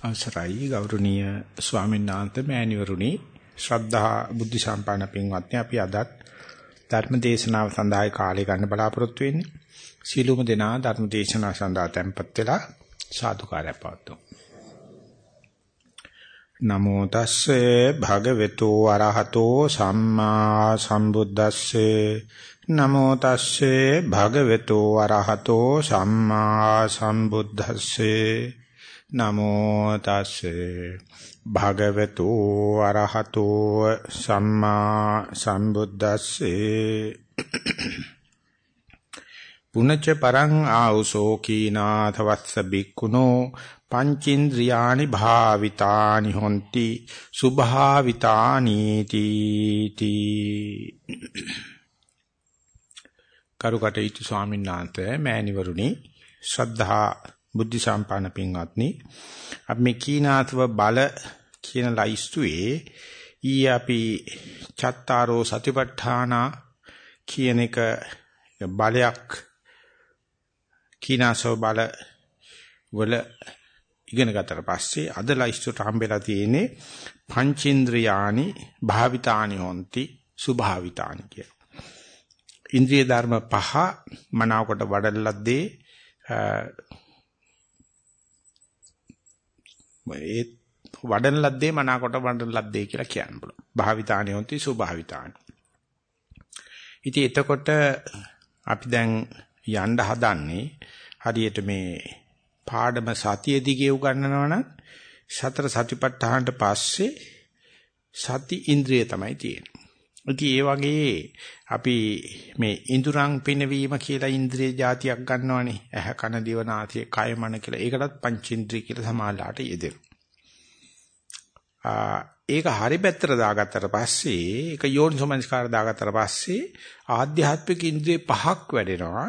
අවසරයි ගෞරවනීය ස්වාමීන් වහන්සේ මෑණිවරුනි. ශ්‍රද්ධා බුද්ධ සම්පන්න පින්වත්නි අපි අදත් ධර්ම දේශනාව සඳහා කාලය ගන්න බලාපොරොත්තු වෙන්නේ. සීලුම දෙනා ධර්ම දේශනාව සඳහා tempත් වෙලා සාදුකාරය පවතුමු නමෝ තස්සේ භගවතු වරහතෝ සම්මා සම්බුද්දස්සේ. නමෝ තස්සේ භගවතු වරහතෝ සම්මා සම්බුද්දස්සේ. නමෝ තස්සේ භගවතු අරහතෝ සම්මා සම්බුද්දස්සේ පුනච්ච පරං ආ우සෝ කීනාථ වස්ස බික්කුනෝ පංචින්ද්‍රියානි භාවිතානි හොಂತಿ සුභාවිතානි තීති කරුකටේතු ස්වාමීන් වහන්සේ මෑණිවරුනි ශ්‍රද්ධා බුද්ධ සම්පන්න පින්වත්නි අපි මේ කීනාත්ව බල කියන ලයිස්තුවේ ඊ අපි චත්තාරෝ සතිපට්ඨාන කියන එක බලයක් කීනාසෝ බල වල ඉගෙන ගත්තට පස්සේ අද ලයිස්තුවට හම්බෙලා තියෙන්නේ පංචේන්ද්‍රයානි භාවිතානි හොಂತಿ සුභාවිතානි කිය. ඉන්ද්‍රිය ධර්ම පහ මනාවකට වඩලද්දී ඒ වඩන ලද්දේ මනාකොට වඩන ලද්දේ කියලා කියන්න පුළුවන්. භාවිතාණි හොಂತಿ සුභාවිතාණි. ඉතින් එතකොට අපි දැන් යන්න හදන්නේ හරියට මේ පාඩම සතිය දිගේ උගන්වනවා නම් සතර සතිපට්ඨානට පස්සේ සති ඉන්ද්‍රිය තමයි තියෙන්නේ. ඉතින් ඒ වගේ අපි මේ ඉඳුරන් පිනවීම කියලා ඉන්ද්‍රිය જાතියක් ගන්නවනේ. ඇහ කන දිව නාසය කය මන කියලා. ඒකටත් පංචේන්ද්‍රිය කියලා සමාලාට යෙදෙනවා. ඒක හරි පැත්තට දාගත්තට පස්සේ ඒක යෝනිසෝමනස්කාර දාගත්තට පස්සේ ආධ්‍යාත්මික ඉන්ද්‍රිය පහක් වැඩෙනවා.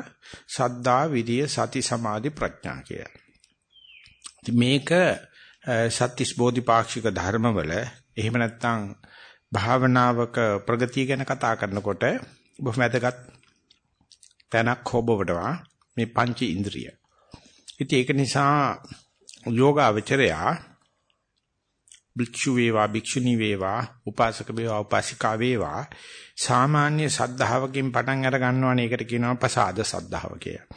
සද්දා, විරිය, සති, සමාධි, ප්‍රඥා කියලා. මේක සත්‍තිස් බෝධිපාක්ෂික ධර්මවල එහෙම නැත්නම් භාවනාවක ප්‍රගතිය ගැන කතා කරනකොට බොහොම වැදගත් තැනක් හොබවටවා මේ පංච ඉන්ද්‍රිය. ඉතින් ඒක නිසා යෝගාවචරයා භික්ෂු වේවා භික්ෂුණී වේවා උපාසක වේවා උපාසිකා වේවා සාමාන්‍ය සද්ධාවකින් පටන් අර ගන්නවනේ ඒකට කියනවා ප්‍රසාද සද්ධාව කියලා.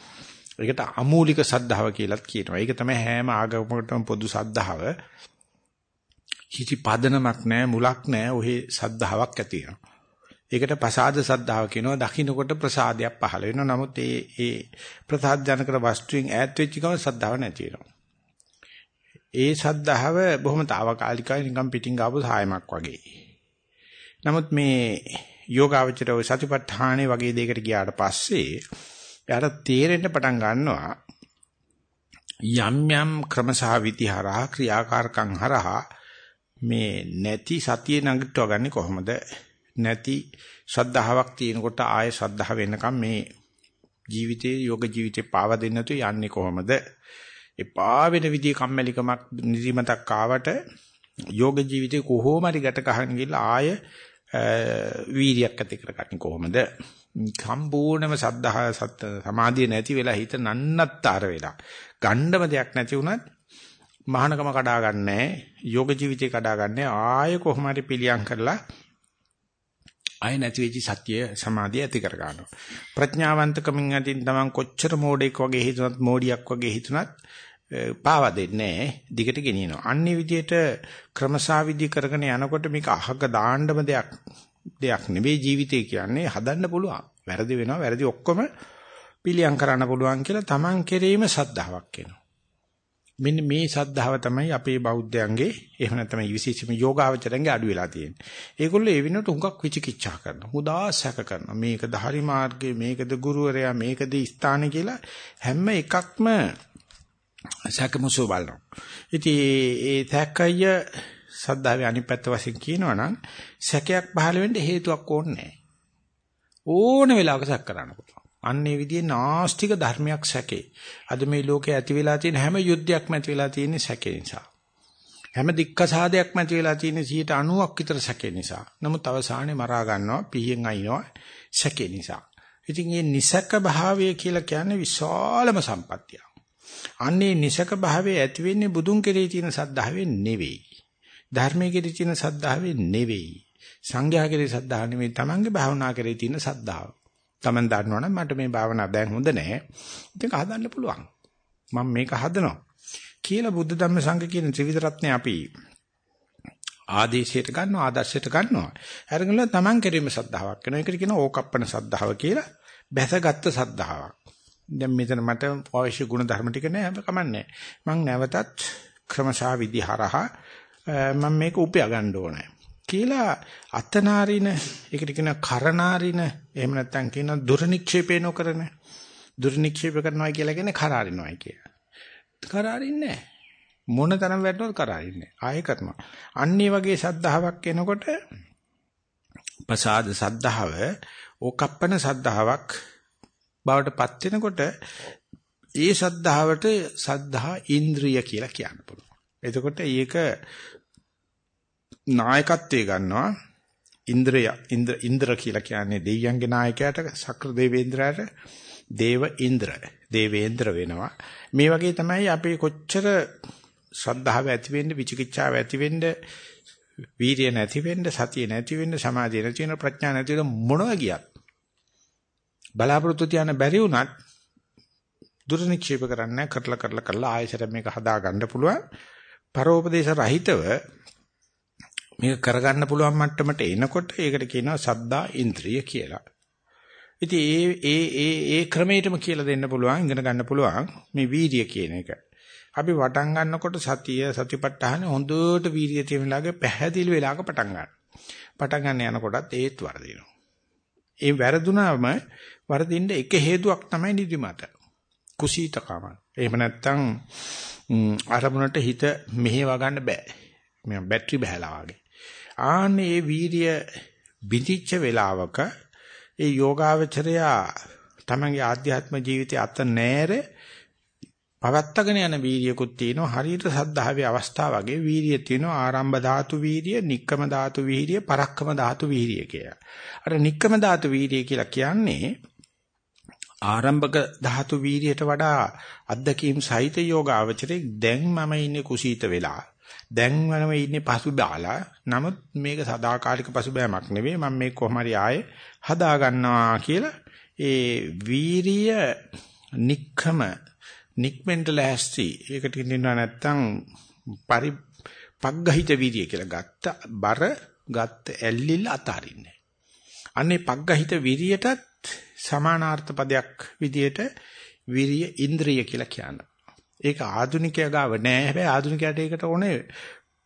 ඒකට අමූලික සද්ධාව කියලාත් කියනවා. ඒක තමයි හැම ආගමකටම පොදු සද්ධාව. කිසි පදනමක් නැහැ මුලක් නැහැ ඔහේ සද්ධාාවක් ඇති වෙනවා. ඒකට ප්‍රසාද සද්ධාව කියනවා දකින්නකොට ප්‍රසාදයක් පහළ වෙනවා. නමුත් ඒ ඒ ප්‍රසාද ජනකර වස්තුවෙන් ඈත් වෙච්ච ගමන් සද්ධාව නැති වෙනවා. ඒ සද්ධාව බොහොම తాවකාලිකයි නිකන් පිටින් ගාපු සායමක් වගේ. නමුත් මේ යෝගාවචරව සතිපට්ඨානෙ වගේ දෙයකට ගියාට පස්සේ එයාට තේරෙන්න පටන් ගන්නවා යම් යම් ක්‍රමසහ විතිහරහා ක්‍රියාකාරකම් හරහා මේ නැති සතිය නගිටව ගන්නේ කොහොමද? නැති ශ්‍රද්ධාවක් තියෙනකොට ආය ශ්‍රද්ධාව වෙනකම් මේ ජීවිතේ යෝග ජීවිතේ පාව දෙන්න තු යන්නේ කොහොමද? එපා වෙන විදිහේ කම්මැලිකමක් නිදිමතක් ආවට යෝග ජීවිතේ කොහොම හරි ගැට ගහගෙන ගිහලා ආය වීරියක් ඇති කරගන්නේ කොහොමද? සම්පූර්ණම සද්ධා සත් සමාධිය නැති වෙලා හිත නන්නත්තර වෙලා ගණ්ඩම දෙයක් නැති වුණත් මහානකම කඩා ගන්නෑ. යෝග ජීවිතේ කඩා ගන්නෑ. ආය කොහොම හරි පිළියම් කරලා ආය නැති වෙච්ච සත්‍ය සමාධිය ඇති කර ගන්නවා. ප්‍රඥාවන්තකමින් අදින් තමන් කොච්චර මෝඩෙක් වගේ හිතුණත් මෝඩියක් වගේ හිතුණත් පාව දෙන්නේ දිගට ගෙනියනවා. අන්නේ විදිහට ක්‍රමසාවිදි කරගෙන යනකොට මේක අහක දාන්නම දෙයක් දෙයක් නෙවෙයි ජීවිතය කියන්නේ. හදන්න පුළුවන්. වැරදි වෙනවා. වැරදි ඔක්කොම පිළියම් කරන්න පුළුවන් කියලා තමන් කෙරෙහිම සද්ධාාවක් එනවා. මෙන්න මේ සද්ධාව තමයි අපේ බෞද්ධයන්ගේ එහෙම නැත්නම් විශේෂම යෝගාවචරයන්ගේ අඩු වෙලා තියෙන්නේ. ඒගොල්ලෝ ඒ වෙනුවට හුඟක් විචිකිච්ඡා කරනවා. හුදා සැක කරනවා. මේකද හරි මාර්ගය, මේකද ගුරුවරයා, මේකද ස්ථාන කියලා හැම එකක්ම සැකමුසු බලනවා. ඉතින් ඒ සැකය සද්ධාවේ අනිත් පැත්ත වශයෙන් කියනවා නම් සැකයක් පහළ වෙන්න හේතුවක් ඕනේ නැහැ. ඕන වෙලාවක සැක කරන්න පුළුවන්. අන්නේ විදිහේ නාස්තික ධර්මයක් සැකේ. අද මේ ලෝකේ ඇති වෙලා තියෙන හැම යුද්ධයක්ම ඇති වෙලා තියෙන්නේ සැකේ නිසා. හැම දික්කසාදයක්ම ඇති වෙලා තියෙන්නේ 90ක් විතර සැකේ නිසා. නමුත් අවසානයේ මරා ගන්නවා, පිහින් අයින්නවා සැකේ නිසා. ඉතින් මේ නිසක භාවය කියලා කියන්නේ විශාලම සම්පත්තියක්. අන්නේ නිසක භාවයේ ඇති වෙන්නේ බුදුන් කෙරෙහි තියෙන සද්ධාවෙන් නෙවෙයි. ධර්මයේ කෙරෙහි තියෙන සද්ධාවෙන් නෙවෙයි. සංඝයා කෙරෙහි සද්ධාව නෙවෙයි. Tamange භාවනා කෙරෙහි තියෙන සද්ධාව. Taman දන්නවනම් මට මේ භාවනාව දැන් හොඳ නැහැ. ඉතින් හදන්න පුළුවන්. මම මේක හදනවා. කියලා බුද්ධ ධම්ම සංඝ කියන ත්‍රිවිධ රත්නේ අපි ආදේශයට ගන්නවා ආදර්ශයට ගන්නවා. අරගෙන තමන් කෙරෙම සද්ධාාවක් වෙනවා. ඒකට කියනවා ඕකප්පන සද්ධාව කියලා. බැසගත්තු සද්ධාාවක්. දැන් මෙතන මට අවශ්‍ය ගුණ ධර්ම ටික නෑ කමන්නේ. මං නැවතත් ක්‍රමශා විදිහරහා මම මේක උපයා ගන්න ඕනේ. කියලා අතනාරින ඒකට කියන කරනාරින එහෙම නැත්නම් කියන දුර්නික්ෂේපේ නොකරන දුර්නික්ෂේප කරනවා කියලා කියන්නේ කරාරිනවයි කිය. කරාරින්නේ නැහැ. මොන තරම් වැටුණත් කරාරින්නේ ආයෙ කරනවා. අන්නේ වගේ සද්ධාාවක් එනකොට ප්‍රසාද සද්ධාව ඕකප්පන සද්ධාාවක් බවට පත් වෙනකොට ඒ සද්ධාවට සද්ධා ඉන්ද්‍රිය කියලා කියන්න පුළුවන්. එතකොට මේක නායකත්වයේ ගන්නවා ඉන්ද්‍රය ඉන්ද්‍ර ඉන්ද්‍ර කියලා කියන්නේ දෙවියන්ගේ නායකයාට සක්‍ර දේවේන්ද්‍රයාට දේව ඉන්ද්‍ර දේවේන්ද්‍ර වෙනවා. මේ වගේ තමයි අපි කොච්චර ශ්‍රද්ධාව ඇති වෙන්න, විචිකිච්ඡාව ඇති වෙන්න, වීර්ය නැති වෙන්න, සතිය නැති වෙන්න, සමාධිය නැති වෙන්න, ප්‍රඥා නැති වෙන්න මොනවා ගියත් බලාපොරොත්තු තියන්න බැරි වුණත් දුර්නික්ෂේප කරන්නේ කරලා කරලා කරලා ආයෙසර මේක හදා ගන්න පුළුවන්. පරෝපදේශ රහිතව මේක කරගන්න පුළුවන් මට්ටමට එනකොට ඒකට කියනවා සද්දා ඉන්ද්‍රිය කියලා. ඉතින් ඒ ඒ ඒ ඒ ක්‍රමයටම කියලා දෙන්න පුළුවන් ඉගෙන ගන්න පුළුවන් මේ වීර්ය කියන එක. අපි වටන් ගන්නකොට සතිය සතිපට්ඨාන හොඳට වීර්ය තියෙන ලාගේ පැහැදිලි වෙලාවක පටන් ගන්න. පටන් ගන්න යනකොටත් ඒත් වරදිනවා. ඒ වැරදුනාම වරදින්න එක හේතුවක් තමයි නිදිමත. කුසීතකම. එහෙම නැත්නම් අරමුණට හිත මෙහෙව ගන්න බෑ. මේ බැටරි බහැලා වගේ. ආන්නේ මේ වීර්ය බිඳිච්ච වෙලාවක ඒ යෝගාවචරයා තමන්ගේ ආධ්‍යාත්ම ජීවිතය අත නෑර පවත්තගෙන යන වීර්යකුත් තියෙනවා. හරියට සද්ධාවේ අවස්ථාව වගේ වීර්යය තියෙනවා. ආරම්භ ධාතු වීර්ය, නික්කම ධාතු වීර්ය, පරක්කම ධාතු වීර්ය කියලා. අර නික්කම ධාතු වීර්ය කියලා කියන්නේ ආරම්භක ධාතු වීර්යයට වඩා අද්දකීම් සහිත යෝගාවචරයේ දැන් මම ඉන්නේ කුසීත වෙලා. දැන් මම ඉන්නේ පසුබාලා නමුත් මේක සදාකාලික පසුබෑමක් නෙවෙයි මම මේක කොහොම හරි ආයේ හදා ගන්නවා කියලා ඒ වීරිය නික්කම නික්මෙන්ට ලෑස්ති. ඒකට කියනවා නැත්තම් පරි පග්ගහිත වීර්ය කියලා ගත්ත බර ගත්ත ඇල්ලිල්ල අතාරින්නේ. අන්නේ පග්ගහිත වීර්යයටත් සමානාර්ථ පදයක් විදියට විරිය ඉන්ද්‍රිය කියලා කියනවා. ඒක ආධුනිකයා ගාව නෑ. හැබැයි ආධුනිකයාට ඒකට ඕනේ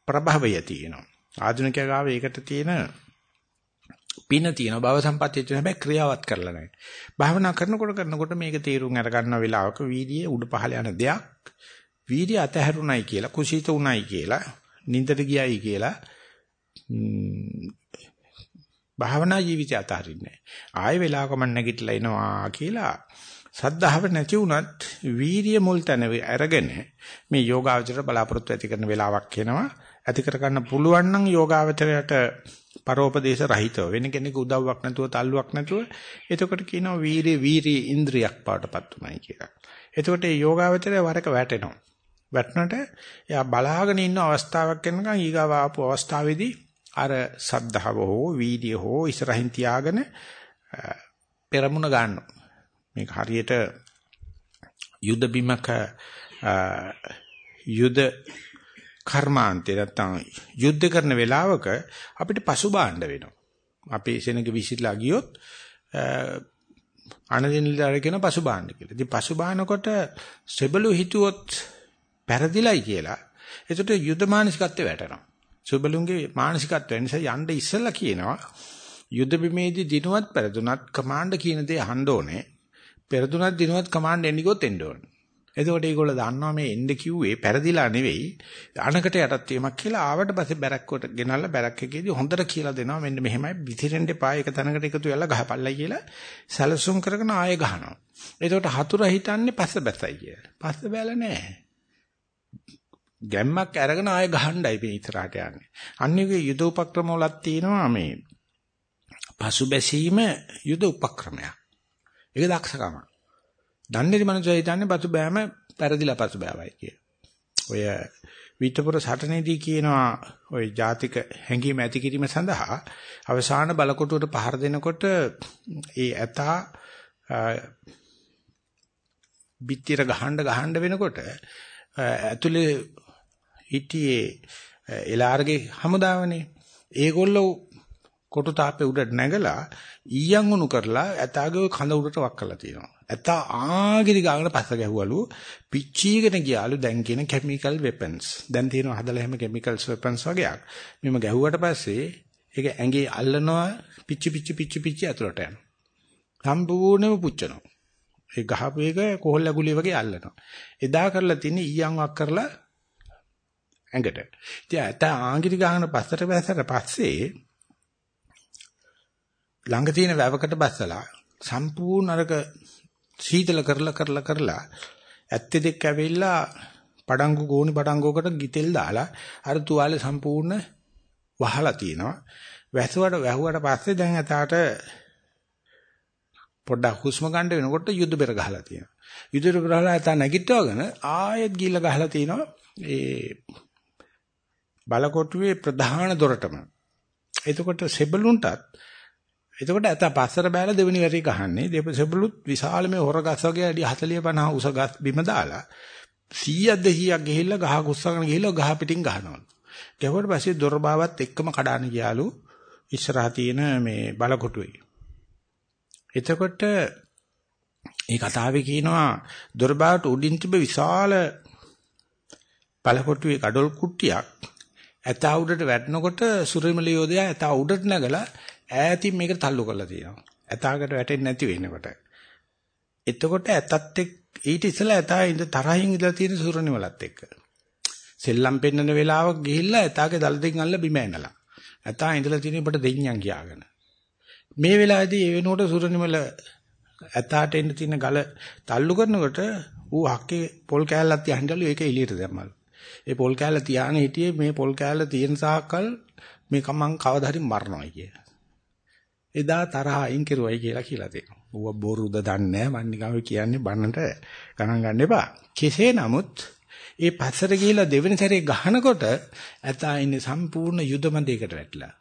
ප්‍රභවය තියෙනවා. ආධුනිකයා ගාව ඒකට තියෙන පින තියෙනවා භව සම්පත්තිය තියෙනවා හැබැයි ක්‍රියාවත් කරලා නැහැ. භාවනා කරනකොට කරනකොට මේක තීරුම් අර ගන්න වෙලාවක වීර්යය උඩ පහළ යන දෙයක් වීර්ය අතහැරුණයි කියලා කුසීත උණයි කියලා නින්දට ගියයි කියලා භාවනා ජීවිතය අතහරින්නේ ආයෙ වෙලාවක මම නැගිටලා එනවා කියලා සද්ධාව නැති වුණත් වීර්ය මුල් තැන අරගෙන මේ යෝගාවචර බලාපොරොත්තු ඇති කරන වෙලාවක් එනවා ඇති කර ගන්න පුළුවන් නම් යෝගාවචරයට පරෝපදේශ රහිතව වෙන කෙනෙකු උදව්වක් නැතුව තල්ලුවක් නැතුව එතකොට කියනවා වීරිය වීරිය ඉන්ද්‍රියක් පාටපත් උනායි කියලා. එතකොට මේ යෝගාවචරය වරක වැටෙනවා. වැටුණට එයා බලාගෙන ඉන්න අවස්ථාවක් එනකන් ඊගාව ආපු අවස්ථාවේදී අර සද්ධාව හෝ වීර්ය හෝ ඉස්සරහින් තියාගෙන පෙරමුණ ගන්නවා. මේක හරියට යුද බිමක යුද කර්මාන්තේ නැත්තම් යුද්ධ කරන වෙලාවක අපිට පසුබාණ්ඩ වෙනවා. අපේ සෙනඟ විසිරලා ගියොත් අනදිනලට කියන පසුබාණ්ඩ කියලා. ඉතින් පසුබානකොට සෙබළු හිතුවොත් පෙරදිලයි කියලා. එතකොට යුද්ධ මානසිකත්වයට වැටෙනවා. සෙබළුන්ගේ මානසිකත්වය නිසා යන්න ඉස්සෙල්ලා කියනවා යුද්ධ බිමේදී දිනුවත් පෙරදුනත් කමාන්ඩ් කියන දේ අහන්න ඕනේ. පෙරදුනත් දිනුවත් කමාන්ඩ් එන්නේ ගොත් එන්න ඕනේ. එතකොට ඒගොල්ලෝ දන්නවා මේ එන්න කිව්වේ පෙරදිලා නෙවෙයි අනකට යටත් වීමක් කියලා ආවට පස්සේ බැරක්කට ගෙනල්ලා බැරක් එකේදී හොඳට කියලා දෙනවා මෙන්න මෙහෙමයි විතිරෙන්න එපා එක තැනකට එකතු වෙලා ගහපල්ලයි කියලා සැලසුම් කරගෙන ආයෙ ගහනවා. එතකොට හතුර හිතන්නේ පස්ස බැසයි කියලා. පස්ස බැල නැහැ. ගැම්මක් අරගෙන ආයෙ ගහන්නයි මේ ඉතරහට යන්නේ. අනිවාර්ය යුද උපක්‍රම වලක් තියෙනවා මේ පසු බැසීම යුද උපක්‍රමයක්. ඒක දක්ෂකමක්. දන්නේ මනුස්සය හිතන්නේ බතු බෑම පෙරදිලා පසුබෑවයි කිය. ඔය විතපුර සටනේදී කියනවා ওই ජාතික හැඟීම ඇති කිරීම සඳහා අවසාන බලකොටුවට පහර දෙනකොට ඒ ඇතා බිත්තිර ගහන්න ගහන්න වෙනකොට ඇතුලේ හිටියේ එලාර්ගේ හමුදාවනේ ඒගොල්ලෝ කොටු තාපේ උඩට නැගලා ඊයන් උණු කරලා ඇතාගේ කඳ උඩට වක් කරලා තියෙනවා. ඇතා ආගිරි ගාගෙන පස්ස ගැහුවලු පිච්චීගෙන ගියාලු දැන් කියන කිමිකල් වෙපන්ස්. දැන් තියෙනවා හදලා හැම කිමිකල්ස් වෙපන්ස් වගේක්. මෙම ගැහුවට පස්සේ ඒක ඇඟේ අල්ලනවා පිච්චි පිච්චි පිච්චි පිච්චි ඇතුළට යනවා. සම්පූර්ණයෙන්ම පුච්චනවා. ඒ ගහපු එක කොහොල්ල ගුලිය වගේ අල්ලනවා. එදා කරලා තින්නේ ඊයන් වක් කරලා ඇඟට. ඉතින් ඇතා ආගිරි ගාගෙන පස්සට බැසට පස්සේ ළඟ තියෙන වැවකට බස්සලා සම්පූර්ණ අරක සීතල කරලා කරලා කරලා ඇත්තේ දෙක් ඇවිල්ලා පඩංගු ගෝණි පඩංගුවකට ගිතෙල් දාලා අර තුවාලේ සම්පූර්ණ වහලා තිනවා. වැසුවට වැහුවට පස්සේ දැන් අතාට පොඩ්ඩක් හුස්ම ගන්න වෙනකොට යුද්ධ බෙර ගහලා තියෙනවා යුද්ධ බෙර ගහලා අතා නැගිටවගෙන ආයෙත් ගිහිල්ලා ගහලා තිනවා. ඒ බලකොටුවේ ප්‍රධාන දොරටම එතකොට සෙබළුන්ටත් එතකොට ඇත පස්සර බෑලා දෙවෙනි වැරි ගහන්නේ. දෙපසෙබළුත් විශාල මේ හොර ගස් වගේ අඩි 40 50 උස ගස් බිම දාලා 100ක් 200ක් ගිහිල්ලා ගහ ගුස්සගෙන ගිහිල්ලා ගහ පිටින් ගහනවා. ගැහුවට පස්සේ දොර බාවත් එක්කම කඩාන ගියාලු ඉස්සරහා තියෙන මේ බලකොටුවේ. එතකොට මේ කතාවේ කියනවා දොර බාවට උඩින් තිබෙ විශාල බලකොටුවේ කඩොල් කුට්ටියක් ඇතා උඩට වැටෙනකොට සුරිමල යෝධයා ඇතා උඩට නැගලා ඈතින් මේකට තල්ලු කරලා තියෙනවා. ඇතාකට වැටෙන්නේ නැති වෙනකොට. එතකොට ඇතත් එක් ඊට ඉස්සෙල්ලා ඇතා ඉඳ තරහින් ඉඳලා තියෙන සුරණිවලත් එක්ක. සෙල්ලම් පෙන්නන වෙලාවක ගිහිල්ලා ඇතාගේ දල දෙකෙන් අල්ල බිම ඇනලා. ඇතා ඉඳලා තියෙන ඔබට දෙඤ්ඤම් කියාගෙන. මේ වෙලාවේදී ඒ වෙනකොට සුරණිවල ඇතාට එන්න තියෙන ගල තල්ලු කරනකොට ඌ හක්කේ පොල් කෑල්ලක් තියහින්දලු ඒක එළියට දැම්මලු. ඒ පොල් කෑල්ල තියාගෙන හිටියේ මේ පොල් කෑල්ල තියෙන සාකල් මේක මං කවදා හරි මරනවා කියලා. එදා තරහ අයින් කෙරුවයි කියලා කියලා තියෙනවා. ඌව බොරුද දන්නේ නැහැ. මම නිකන් කියන්නේ බන්නට ගණන් ගන්න එපා. කෙසේ නමුත් ඒ පස්සට ගිහිලා දෙවෙනි සැරේ ගහනකොට ඇතා ඉන්නේ සම්පූර්ණ යුදමදයකට වැටලා.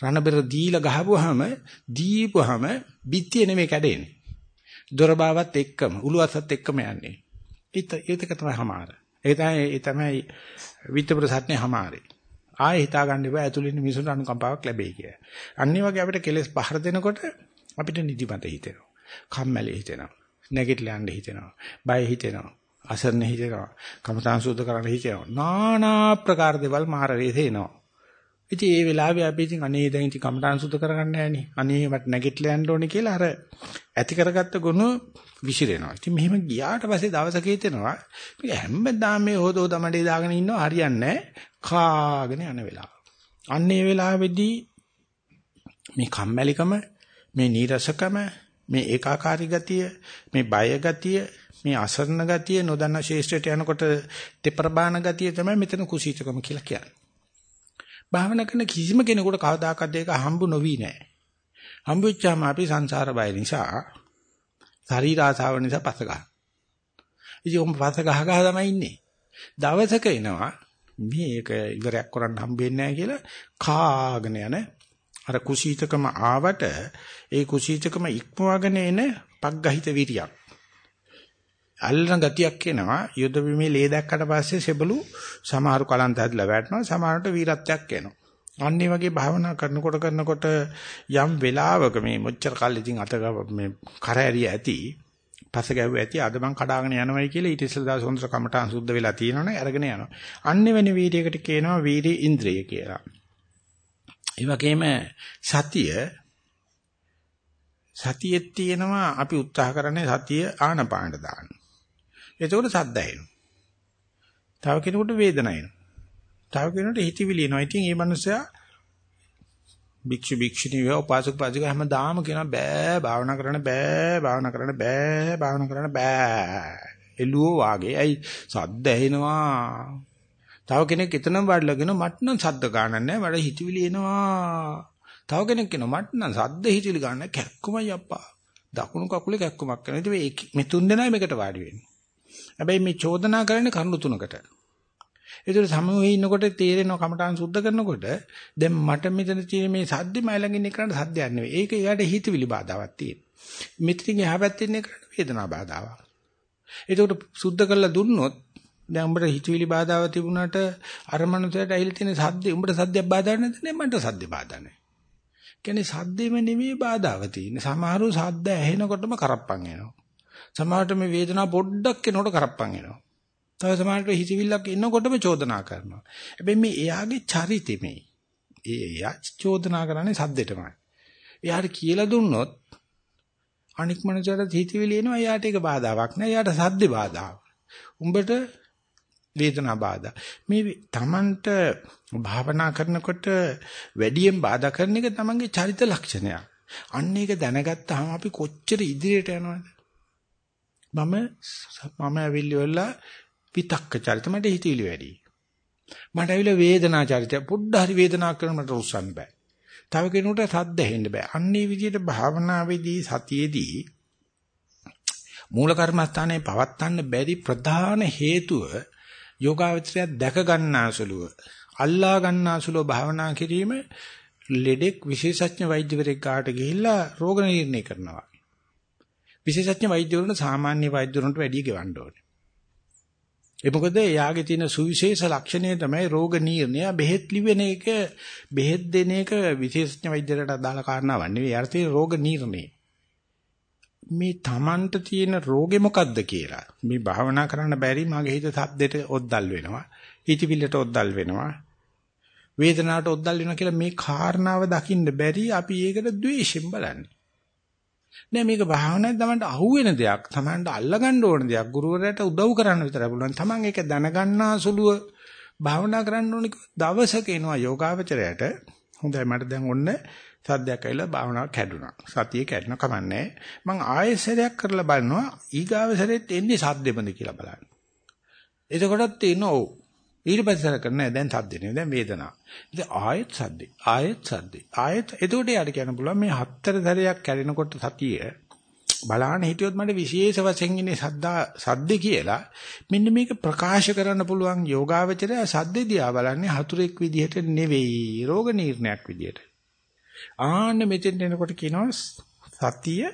රණබෙර දීලා ගහපුවාම දීපුවාම බිත්තිය නෙමෙයි කැඩෙන්නේ. දොරබාවත් එක්කම උළුවස්සත් එක්කම යන්නේ. ඒත් ඒක තමයි හමාර. ඒ තමයි ඒ තමයි විත්තරප්‍රසත්නේ හමාරේ. ආයෙ හිතා ගන්න එපා ඇතුළේ මිනිසුන්ට අනුකම්පාවක් ලැබෙයි කියලා. අනිත් වගේ අපිට කෙලස් පහර දෙනකොට අපිට නිදිමත හිතෙනවා. කම්මැලි හිතෙනවා. නැගිටලා යන්න හිතෙනවා. බය හිතෙනවා. අසරණ හිතෙනවා. කමතාන් සුද්ධ කරන්න හිතෙනවා. নানা ප්‍රකාර දේවල් මාර වේදේනවා. ඉතින් ඒ වෙලාවේ අපි ඉතින් අනේ දැන් ඉතින් කමඨාන් සුද්ධ කරගන්න නෑනේ. අනේ මට නැගිටලා යන්න ඕනේ කියලා අර ඇති කරගත්ත ගුණ විසිරෙනවා. ඉතින් මෙහෙම ගියාට පස්සේ දවසක හිතෙනවා මේ හැමදාම මේ හොදෝ තමඩේ දාගෙන ඉන්නවා හරියන්නේ කාගෙන යන වෙලාව. අන්න ඒ වෙලාවේදී මේ කම්මැලිකම, මේ නීරසකම, මේ ඒකාකාරී ගතිය, මේ බය ගතිය, මේ අසරණ ගතිය, නොදන්න ශේෂ්ත්‍රයට යනකොට තෙපරබාන ගතිය තමයි මෙතන කුසීතකම කියලා කියන්නේ. භාවනා කරන කිසිම කෙනෙකුට කවදාකවත් ඒක හම්බු නොවි නෑ. හම්බ වෙච්චාම අපි සංසාර බය නිසා ශරීර ආසාව නිසා පස්ස ගන්න. ඉතින් ඔම් පස්ස ගහ ගහ තමයි ඉන්නේ. දවසක එනවා මේක ඉවරයක් කරන්න හම්බෙන්නේ නැහැ කියලා කාගෙන යන අර කුසීතකම ආවට ඒ කුසීතකම ඉක්මවගෙන එන පග්ගහිත විරියක්. අල්ලන ගතියක් එනවා. යුද බිමේ ලේ දැක්කට පස්සේ සෙබළු සමහරු කලන්ත හැදලා වැටෙනවා. සමහරට වීරත්වයක් එනවා. අන්න වගේ භාවනා කරනකොට කරනකොට යම් වෙලාවක මේ මොච්චර කල් ඉතින් අත මේ කර ඇරිය ඇති පස ගැව්ව ඇති අද මං කඩාගෙන යනවයි කියලා ඊට ඉස්සෙල්ලා දවස් හොඳට කමටහන් සුද්ධ වෙලා තියෙනවනේ අරගෙන යනවා. අන්න වෙන වීර්යයකට කියනවා වීර්ය ඉන්ද්‍රිය කියලා. ඒ වගේම සතිය. සතියෙත් තියෙනවා අපි උත්සාහ කරන්නේ සතිය ආනපානට දාන්න. එතකොට සද්ද ඇහෙනවා. තව කෙනෙකුට වේදනාව එනවා. තව කෙනෙකුට හිතවිලි එනවා. ඉතින් මේ මනුස්සයා භික්ෂු භික්ෂුණී වේ උපාසක පාසික හැමදාම කියන බෑ භාවනා කරන්න බෑ භාවනා කරන්න බෑ භාවනා කරන්න බෑ. එළුවෝ වාගේ. ඇයි සද්ද ඇහෙනවා. තව කෙනෙක් එතනම වඩලාගෙන මට නම් සද්ද ගන්න නැහැ. මට හිතවිලි එනවා. තව කෙනෙක් කියනවා මට නම් සද්ද හිතවිලි ගන්න කැක්කුමයි අප්පා. දකුණු කකුලේ කැක්කුමක් කරනවා. ඉතින් මේ තුන් දෙනායි මේකට වාඩි වෙන්නේ. හැබැයි මේ චෝදනා කරන්නේ කරුණු තුනකට. ඒතර සමුහේ ඉන්නකොට තේරෙනවා කමඨාන් සුද්ධ කරනකොට දැන් මට මෙතන තියෙන මේ සද්දෙ මයි ළඟ ඉන්න එකට සද්දයක් නෙවෙයි. ඒක එයාට හිතවිලි බාධාවක් තියෙන. මෙතනින් එහා පැත්තේ ඉන්න එකට වේදනා බාධාවක්. ඒකට සුද්ධ කරලා දුන්නොත් දැන් උඹට හිතවිලි බාධාව තිබුණාට අර මනුස්සයට ඇහිලා තියෙන සද්දේ උඹට සද්දයක් බාධා නැද්ද නේ මන්ට සද්දේ බාධා නැහැ. කියන්නේ සද්දෙම නෙමෙයි බාධාව තියෙන්නේ. සමහරව සද්ද ඇහෙනකොටම කරප්පන් එනවා. සමහරට මේ වේදනාව පොඩ්ඩක් එනකොට කරප්පන් එනවා. තව සමහරට හිතවිල්ලක් එනකොටම චෝදනා කරනවා. හැබැයි මේ එයාගේ චරිතෙ මේ. ඒ එයා චෝදනා කරන්නේ සද්දෙටමයි. එයාට කියලා දුන්නොත් අනික් මනුස්සයට හිතවිලි එනවා එයාට ඒක බාධාවක් නෑ. එයාට සද්දේ බාධාවක්. උඹට වේදනා බාධා. මේ තමන්ට භාවනා කරනකොට වැඩියෙන් බාධා කරන එක තමන්ගේ චරිත ලක්ෂණයක්. අන්න ඒක දැනගත්තාම අපි කොච්චර ඉදිරියට යනවද? මම මම ඇවිල්ලි වෙලා විතක්ක චරිත මට හිතවිලි වැඩි. මට ඇවිල්ලා වේදනා චරිතය පොඩ්ඩ හරි වේදනා කරන මට උස්සන්න බෑ. තව කෙනෙකුට සද්ද ඇහෙන්න බෑ. අන්නේ විදිහට භාවනාවේදී සතියේදී මූල කර්මස්ථානයේ පවත්තන්න බැරි ප්‍රධාන හේතුව යෝගාවචරය දැක ගන්නාසුලුව අල්ලා ගන්නාසුලුව භාවනා කිරීම ලෙඩෙක් විශේෂඥ වෛද්‍යවරයෙක් ගාට ගිහිල්ලා රෝග නිర్ణය කරනවා. විශේෂඥ වෛද්‍යවරුන්ට සාමාන්‍ය වෛද්‍යවරුන්ට වැඩිය ගෙවන්න ඕනේ. ඒ මොකද එයාගේ තියෙන සුවිශේෂ ලක්ෂණය තමයි රෝග නිర్ణය බෙහෙත් ලිවෙන එක බෙහෙත් දෙන එක විශේෂඥ වෛද්‍යරට අදාළ කාරණාවක් නෙවෙයි. එයාට තියෙන රෝග නිర్ణය. මේ Tamanට තියෙන රෝගේ මොකද්ද කියලා මේ භාවනා කරන්න බැරි මගේ හිත සද්දෙට ඔද්දල් වෙනවා. හිතවිල්ලට ඔද්දල් වෙනවා. වේදනාවට ඔද්දල් වෙනවා කියලා මේ කාරණාව දකින්න බැරි අපි ඒකට ද්වේෂයෙන් බලන්නේ. නෑ මේක භාවනාවේ තමන්ට අහුවෙන දෙයක් තමන්ට අල්ලගන්න ඕන දෙයක් ගුරුවරයාට උදව් කරන්න විතරයි පුළුවන් තමන් ඒක දැනගන්නා සුළුව භාවනා කරන්න ඕන දවසක එනවා යෝගාවචරයට හොඳයි මට දැන් ඔන්න සද්දයක් ඇවිල්ලා භාවනාව කැඩුනා. සතිය කැඩෙනවා කමන්නේ. මං ආයෙසරයක් කරලා බලනවා ඊගාව සැරෙත් එන්නේ සද්දෙමද කියලා බලන්න. එතකොටත් තියෙනවා ඔව්. ඊට පස්සේ සර කරන්නේ දැන් සද්දේ නෙවෙයි. දැන් වේදනාව. ඉතින් ආයෙත් සද්දේ. ආයෙත් සද්දේ. ආයෙත් එතකොට යාට කියන්න පුළුවන් මේ හතර සැරයක් කැඩෙනකොට සතිය බලාන හිටියොත් මට විශේෂ වශයෙන් ඉන්නේ සද්දා සද්දේ කියලා. මෙන්න මේක ප්‍රකාශ කරන්න පුළුවන් යෝගාවචරය සද්දේ දිහා බලන්නේ හතුරෙක් විදිහට නෙවෙයි රෝග නිర్ణයක් විදිහට. ආන්න මෙතෙන් එනකොට කියනවා සතිය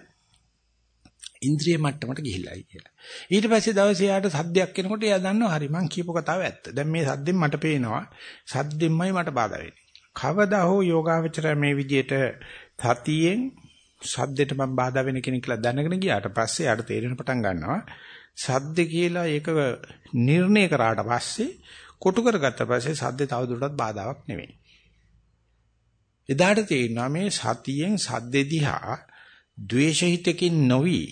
ඉන්ද්‍රිය මට්ටමට ගිහිල්ලායි කියලා. ඊට පස්සේ දවසේ යාට සද්දයක් එනකොට එයා දන්නවා හරි මං කියපු කතාව ඇත්ත. දැන් මේ සද්දෙන් මට පේනවා සද්දෙන්මයි මට බාධා වෙන්නේ. කවදා හෝ යෝගාවචරය මේ විදියට සතියෙන් සද්දෙට මම බාධා වෙන කෙනෙක් කියලා දැනගෙන ගියාට පස්සේ යාට තේරෙන පටන් ගන්නවා සද්ද කියලා ඒක නිර්ණය කරාට පස්සේ කොටු කරගත්ත පස්සේ සද්දේ තවදුරටත් බාධාවක් නෙවෙයි. එදාට තේරෙනවා මේ සතියෙන් සද්දේ දිහා ද්වේෂහිතකින් නොවි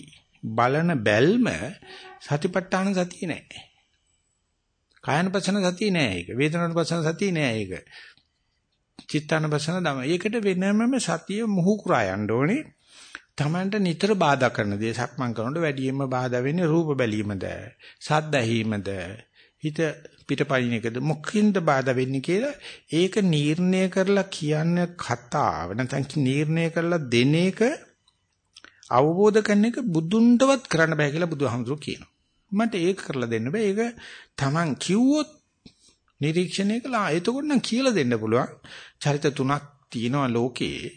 බලන බැල්ම සතිපට්ඨාන සතිය නෑ. කායනපසන සතිය නෑ ඒක. වේදනානපසන සතිය නෑ ඒක. චිත්තානපසන දම. ඒකට වෙනමම සතිය මුහු කුරා යන්න ඕනේ. තමන්ට නිතර බාධා කරන දේ සක්මන් කරනකොට වැඩියෙන්ම බාධා වෙන්නේ රූප බැලීමද, සද්ද ඇහිීමද, හිත පිටපයින් එකද මොකින්ද බාධා වෙන්නේ කියලා ඒක නිර්ණය කරලා කියන්න කතාව නැත්නම් නිර්ණය කරලා දෙන එක අවබෝධ කරන එක බුදුන්ටවත් කරන්න බෑ කියලා බුදුහාමුදුරුවෝ කියනවා. මට ඒක කරලා දෙන්න බෑ. ඒක Taman කිව්වොත් නිරීක්ෂණය කළා. එතකොට නම් කියලා දෙන්න පුළුවන්. චරිත තුනක් තියෙනවා ලෝකේ.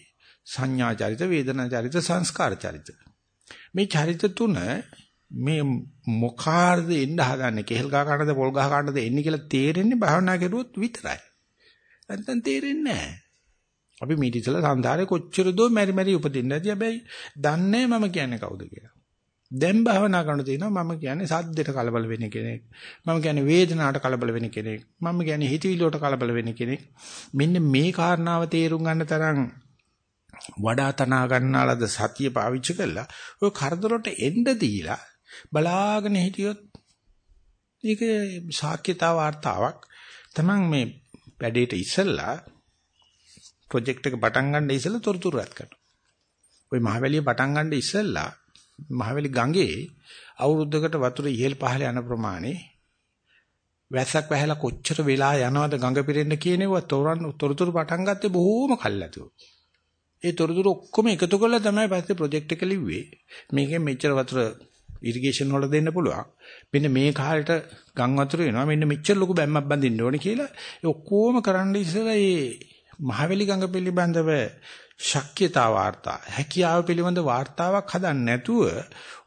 සංඥා චරිත, වේදනා චරිත, සංස්කාර චරිත. මේ චරිත තුන මේ මොකාර්ද එන්න හදන්නේ කෙහෙල් ගහ ගන්නද පොල් ගහ ගන්නද එන්නේ කියලා තේරෙන්නේ භාවනා කරුවොත් විතරයි. නැත්නම් තේරෙන්නේ නැහැ. අපි මීට ඉතලා සඳහරේ කොච්චර දෝ මෙරි මෙරි උපදින්න ඇති හැබැයි දන්නේ මම කියන්නේ කවුද කියලා. දැන් භවනා කරන තියෙනවා මම කියන්නේ සද්දයට කලබල වෙන කෙනෙක්. මම කියන්නේ වේදනාවට කලබල වෙන කෙනෙක්. මම කියන්නේ හිතවිලට කලබල වෙන කෙනෙක්. මෙන්න මේ කාරණාව තේරුම් ගන්න තරම් වඩා තනා ගන්නාලද සතිය පාවිච්චි කළා. ඔය කරදරට එන්න දීලා බලාගෙන හිටියොත් ඒක සාක්‍යතාව වார்த்தාවක්. Taman මේ වැඩේට ඉස්සෙල්ලා ප්‍රොජෙක්ට් එක පටන් ගන්න ඉස්සෙල්ලා තොරතුරු රැත් කරනවා. ওই මහවැලිය පටන් ගන්න ඉස්සෙල්ලා මහවැලි ගඟේ අවුරුද්දකට වතුර ඉහළ පහළ යන ප්‍රමාණය වැස්සක් වැහැලා කොච්චර වෙලා යනවද ගඟ පිරෙන්න කියනේව තොරන් තොරතුරු පටන් ගත්තේ බොහෝම කල්ලාතුව. ඒ තොරතුරු ඔක්කොම එකතු කරලා තමයි පස්සේ ප්‍රොජෙක්ට් එක ලිව්වේ. මේකෙන් මෙච්චර වතුර ඉරිගේෂන් වල දෙන්න පුළුවන්. මෙන්න මේ කාලේට ගම් වතුර වෙනවා. මෙන්න මෙච්චර ලොකු බැම්මක් බඳින්න ඕනේ කියලා ඒ ඔක්කොම කරන්න ඉස්සෙල්ලා මේ මහවැලි ගඟ පිළිබඳව ශක්්‍යතා වාර්තා හැකියාව පිළිබඳ වාර්තාවක් හදන්න නැතුව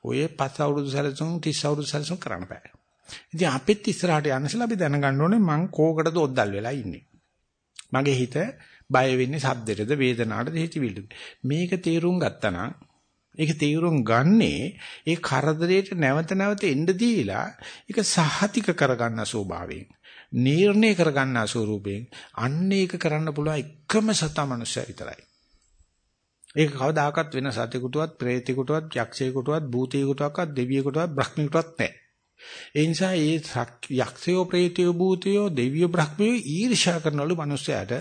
ඔය පස් අවුරුදු සැලසුම් 30 අවුරුදු සැලසුම් කරන්න බෑ. ඉතින් අපිත් ඉස්සරහට යන්නසලා අපි දැනගන්න ඕනේ මං කෝකටද ඔද්දල් වෙලා ඉන්නේ. මගේ හිත බය වෙන්නේ සද්දෙටද වේදනාවටද හිතවිල්ලද. මේක තීරුම් ගත්තා ඒක තීරුම් ගන්නේ ඒ කරදරයට නැවත නැවත එන්න දීලා ඒක සහතික කරගන්න ස්වභාවයෙන් නිර්ණය කරගන්න ස්වරූපයෙන් අන්න ඒක කරන්න පුළුවන් එකම සතා මනුස්සය විතරයි. ඒක කවදාකවත් වෙන සතෙකුටවත්, ප්‍රේතෙකුටවත්, යක්ෂයෙකුටවත්, භූතයෙකුටවත්, දෙවියෙකුටවත්, බ්‍රහ්මියෙකුටවත් නැහැ. ඒ නිසා මේ යක්ෂයෝ, ප්‍රේතයෝ, භූතයෝ, දෙවියෝ, බ්‍රහ්මියෝ ඊර්ෂ්‍යා කරනවලු මිනිස්සයාට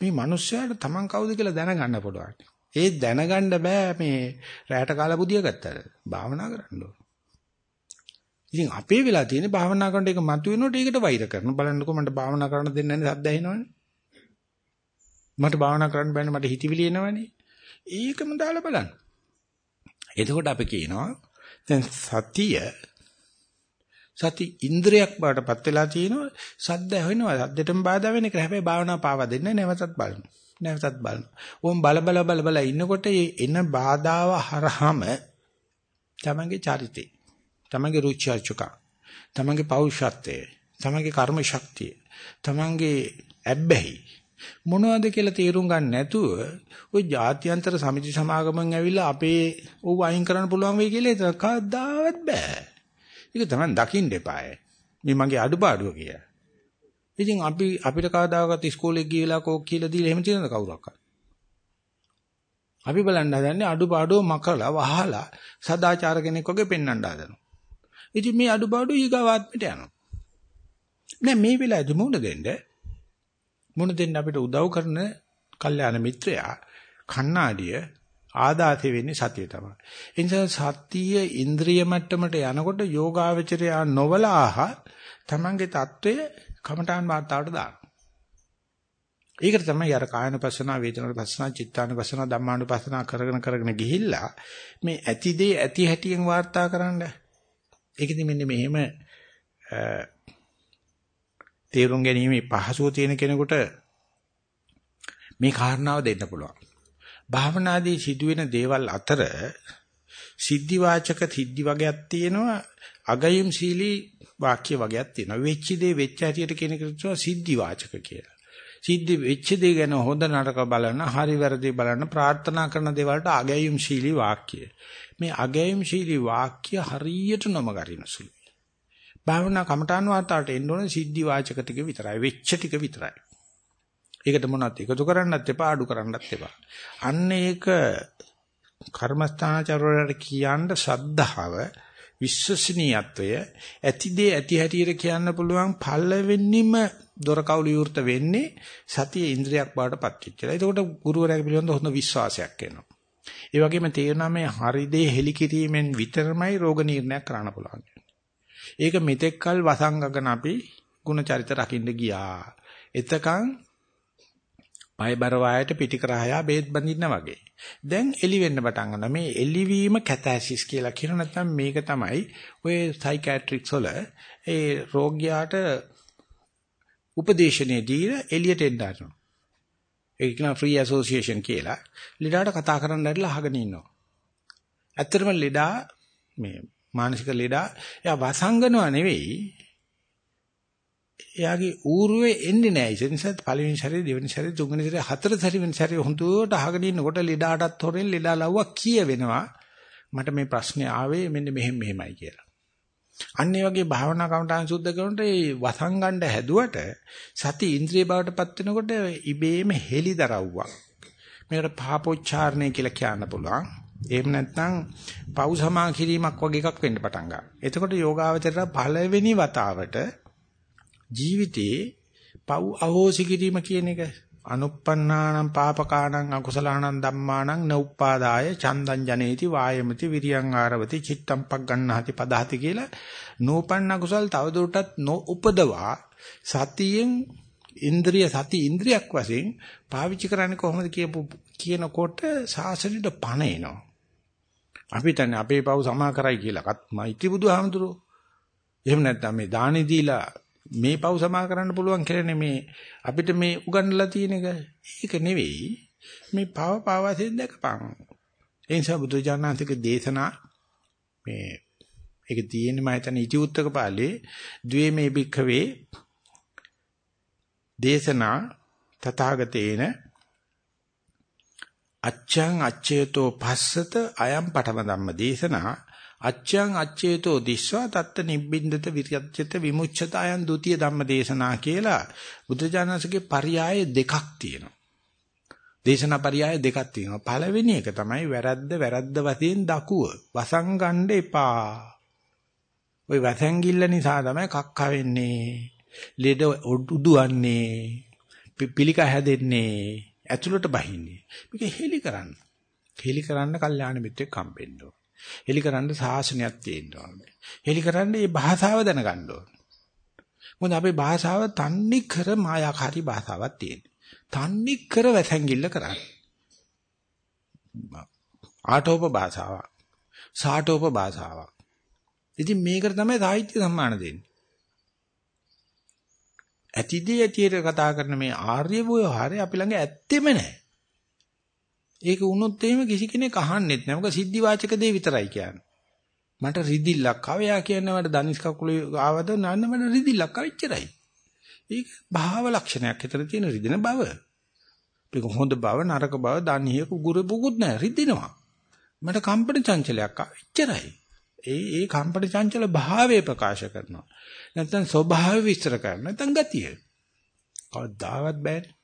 මේ මිනිස්සයාට Taman කවුද කියලා දැනගන්න පුළුවන්. ඒ දැනගන්න බෑ මේ රැට කාලා බුදිය ගත්තට. භාවනා කරන්න ඕන. ඉතින් අපේ වෙලා තියෙන්නේ භාවනා කරනකොට ඒක මතුවෙනකොට ඒකට වෛර කරන. බලන්නකෝ මට භාවනා කරන්න දෙන්නේ නැහැ සද්ද ඇහෙනවනේ. මට භාවනා කරන්න බෑනේ මට හිතවිලි එනවනේ. ඒකම දාලා බලන්න. එතකොට අපි කියනවා දැන් සතිය සති ඉන්ද්‍රයක් බාටපත් වෙලා තියෙනවා සද්ද ඇහෙනවා සද්දටම බාධා වෙන එක හැබැයි භාවනා පාවා දෙන්නේ නැවතත් බලන්න. නැවතත් බලන්න. ඕම් බල බල බල බල ඉන්නකොට එන බාධාව හරහාම තමන්ගේ චරිතේ තමන්ගේ රුචි අරුචිකා තමන්ගේ පෞරුෂත්වය තමන්ගේ කර්ම ශක්තිය තමන්ගේ ඇබ්බැහි මොනවද කියලා තේරුම් ගන්න නැතුව ওই ජාත්‍යන්තර සමිති සමාගමෙන් ඇවිල්ලා අපේ ඌ අයින් කරන්න පුළුවන් වෙයි කියලා ඒක කවදාවත් බෑ. ඒක තමයි දකින්න එපාය. මේ මගේ අඩුපාඩුව කියලා. ඉතින් අපි අපිට කවදාකවත් ඉස්කෝලේ ගිහලා කෝක් කියලා දීලා එහෙම තියෙනවද කවුරක්වත්? අපි බලන්න හදන්නේ අඩුපාඩුව මකලා වහලා සදාචාර කෙනෙක් වගේ පෙන්වන්න හදනවා. ඉතින් මේ අඩුපාඩු ඊගාවාත්මයට යනවා. දැන් මේ වෙලාවේදී මුණ දෙන්න මුණ දෙන්න අපිට උදව් කරන කල්යාණ මිත්‍රයා කණ්ණාඩිය ආදාතේ වෙන්නේ සතිය තමයි. ඒ නිසා සතිය ඉන්ද්‍රිය මට්ටමට යනකොට යෝගාවචරයා නොවලාහ තමන්ගේ தত্ত্বය කමඨාන් වාතාවට දාන. ඒකට තමයි අර කායන පස්සනා, වේදනාන පස්සනා, චිත්තාන පස්සනා, ධම්මාන පස්සනා කරගෙන කරගෙන ගිහිල්ලා මේ ඇති දේ ඇති හැටියෙන් වාර්තා කරන්නේ ඒකෙදි මෙන්න මෙහෙම තේරුම් ගැනීම පහසුව තියෙන කෙනෙකුට මේ කාරණාව දෙන්න පුළුවන්. භාවනාදී සිදුවෙන දේවල් අතර සිද්ධි වාචක සිද්ධි වගේක් තියෙනවා අගයම් සීලී වාක්‍ය වගේක් තියෙනවා. වෙච්ච දේ වෙච්ච හැටියට කියන එකට සිද්ධි වාචක කියලා. සිද්ධි වෙච්ච දේ ගැන හොඳ නරක බලන, හරි වැරදි බලන, ප්‍රාර්ථනා කරන දේවල්ට අගයම් සීලී වාක්‍ය. මේ අගයම්ශීලී වාක්‍ය හරියට නොමගරින සුළුයි. භාවනා කමඨාන් වාතාවට එන්න ඕනේ සිද්ධි වාචක ටික විතරයි, වෙච්ච ටික විතරයි. ඒකට මොනවත් එකතු කරන්නත් එපා, අඩු කරන්නත් එපා. අන්න ඒක කර්මස්ථානචරවලට කියන්න ශද්ධාව විශ්වසනීයත්වය ඇතිදේ ඇති හැටියට කියන්න පුළුවන් පළවෙනිම දොර කවුළු විවෘත වෙන්නේ සතියේ ඉන්ද්‍රියක් බවට පත්වෙච්ච. ඒකට ගුරුවරයාගේ පිළිබඳ හොඳ විශ්වාසයක් එනවා. ඒ වගේම තේරෙනවා මේ හරි දේ හෙලිකිරීමෙන් විතරමයි රෝග නිర్ణයක් කරන්න පුළුවන්. ඒක මෙතෙක්කල් වසංගකන අපි ಗುಣචරිත රකින්න ගියා. එතකන් පයබර වායට පිටිකරහයා බේත් බඳින්න වගේ. දැන් එලි වෙන්න පටන් ගන්නවා. මේ එලිවීම කැතැසිස් කියලා කියන නැත්නම් මේක තමයි ඔය සයිකියාට්‍රික්ස් වල ඒ රෝගියාට උපදේශනේ දීලා එළියට එන්න හදනවා. ඒක කියන ෆ්‍රී ඇසෝසියේෂන් කියලා. ලෙඩාට කතා කරන්න ඇරලා අහගෙන ඉන්නවා. ඇත්තටම ලෙඩා මේ මානසික ලෙඩා එයා වසංගනවා නෙවෙයි. එයාගේ ඌරුවේ එන්නේ නැහැ. ඒ නිසා පළවෙනි සැරේ දෙවෙනි සැරේ තුන්වෙනි සැරේ හතර සැරේ සැරේ හොඳට අහගෙන ඉන්නකොට ලෙඩාටත් හොරෙන් ලෙඩා ලව්වා කියවෙනවා. මට මේ ප්‍රශ්නේ ආවේ මෙන්න මෙහෙම මෙහෙමයි කියලා. අන්න ඒ වගේ භාවනා කමටහන් සුද්ධ කරනකොට ඒ වසංගණ්ඩ හැදුවට සති ඉන්ද්‍රිය බවටපත් වෙනකොට ඉබේම හෙලිදරව්වක්. මේකට පාපෝච්චාරණය කියලා කියන්න පුළුවන්. එහෙම නැත්නම් පව් සමා කිරීමක් වගේ එකක් වෙන්න පටන් ගන්නවා. එතකොට යෝගාවචරය පළවෙනි වතාවට ජීවිතේ පව් අහෝසි කිරීම කියන එක. අනුප්පන්නානම් පාපකානම් අකුසලානම් ධම්මානම් නඋප්පාදාය චන්දං ජනේති වායමති විරියං ආරවති චිත්තම් පග්ගණ්ණාති පදහති කියලා නෝපන්න කුසල් තවදුරටත් නොඋපදවා සතියෙන් ඉන්ද්‍රිය සති ඉන්ද්‍රියක් වශයෙන් පාවිච්චි කරන්නේ කොහොමද කියපු කියනකොට සාසනෙට පණ එනවා. අපි තන්නේ අපේ පව් සමා කරයි කියලා. කත් මෛත්‍රී බුදුහාමුදුරුවෝ. එහෙම නැත්නම් මේ දානි දීලා මේ පව් සමා කරන්න පුළුවන් කියලා මේ අපිට මේ උගන්වලා තියෙන එක. ඒක නෙවෙයි. මේ පව පවසෙන් දැකපන්. ඒ නිසා බුදුජානනාතික දේශනා මේ ඒක තියෙන්නේ මම හිතන්නේ ඉති උත්තක පාළේ ද්වේමේ භික්ඛවේ දේශනා තථාගතේන අච්ඡං අච්ඡේතෝ පස්සත අයම් පඨම ධම්ම දේශනා අච්ඡං අච්ඡේතෝ දිස්වා තත්ත නිබ්බින්දත විරච්ඡත විමුච්ඡත අයන් ဒ ුතිය ධම්ම දේශනා කියලා බුදුජානසගේ පරයය දෙකක් තියෙනවා. දේශනා පරයය දෙකක් තියෙනවා. පළවෙනි එක තමයි වැරද්ද වැරද්ද වශයෙන් දකුව. වසං ගන්න එපා. ওই වසංගිල්ල නිසා තමයි කක්ක වෙන්නේ. ලෙඩ උඩුවන්නේ. පිළික හැදෙන්නේ. ඇතුළට බහින්නේ. මේක හෙලි කරන්න. හෙලි කරන්න කල්යාණ මිත්‍රෙක් හම්බෙන්න ඕන. හෙලි කරන්න සාසනයක් තියෙන්න ඕන. හෙලි කරන්න මේ භාෂාව දැනගන්න ඕන. මොකද අපේ භාෂාව තන්නේ කර මායාකාරී භාෂාවක් තියෙනවා. තන්නේ කර වැසැඟිල්ල කරන්නේ. ආටෝප භාෂාවක්. සාටෝප භාෂාවක්. ඉතින් මේකට තමයි සාහිත්‍ය සම්මාන දෙන්නේ. ඇතිදී ඇතියට කතා කරන මේ ආර්ය ව්‍යවහාරය අපි ළඟ ඇත්තෙම නැහැ. ඒක වුණොත් එහෙම කිසි කෙනෙක් අහන්නෙත් නැහැ. මොකද සිද්ධි වාචක දේ විතරයි කියන්නේ. මට රිදිල්ලක් ආවයා කියන්නේ මට ධනිස් කකුලේ ආවද නන්න මට රිදිල්ලක් ආවිච්චරයි. ඒක භාව ලක්ෂණයක් හිතර තියෙන රිදෙන බව. ඒක හොඳ බව නරක බව දණිය කුගුර පුකුත් නැහැ රිදිනවා. මට කම්පන චංචලයක් ආවිච්චරයි. ඒ ඒ කම්පන චංචල භාවය ප්‍රකාශ කරනවා. නැත්නම් ස්වභාවය විස්තර කරනවා. නැත්නම් ගතිය. කවදාවත් බෑනේ.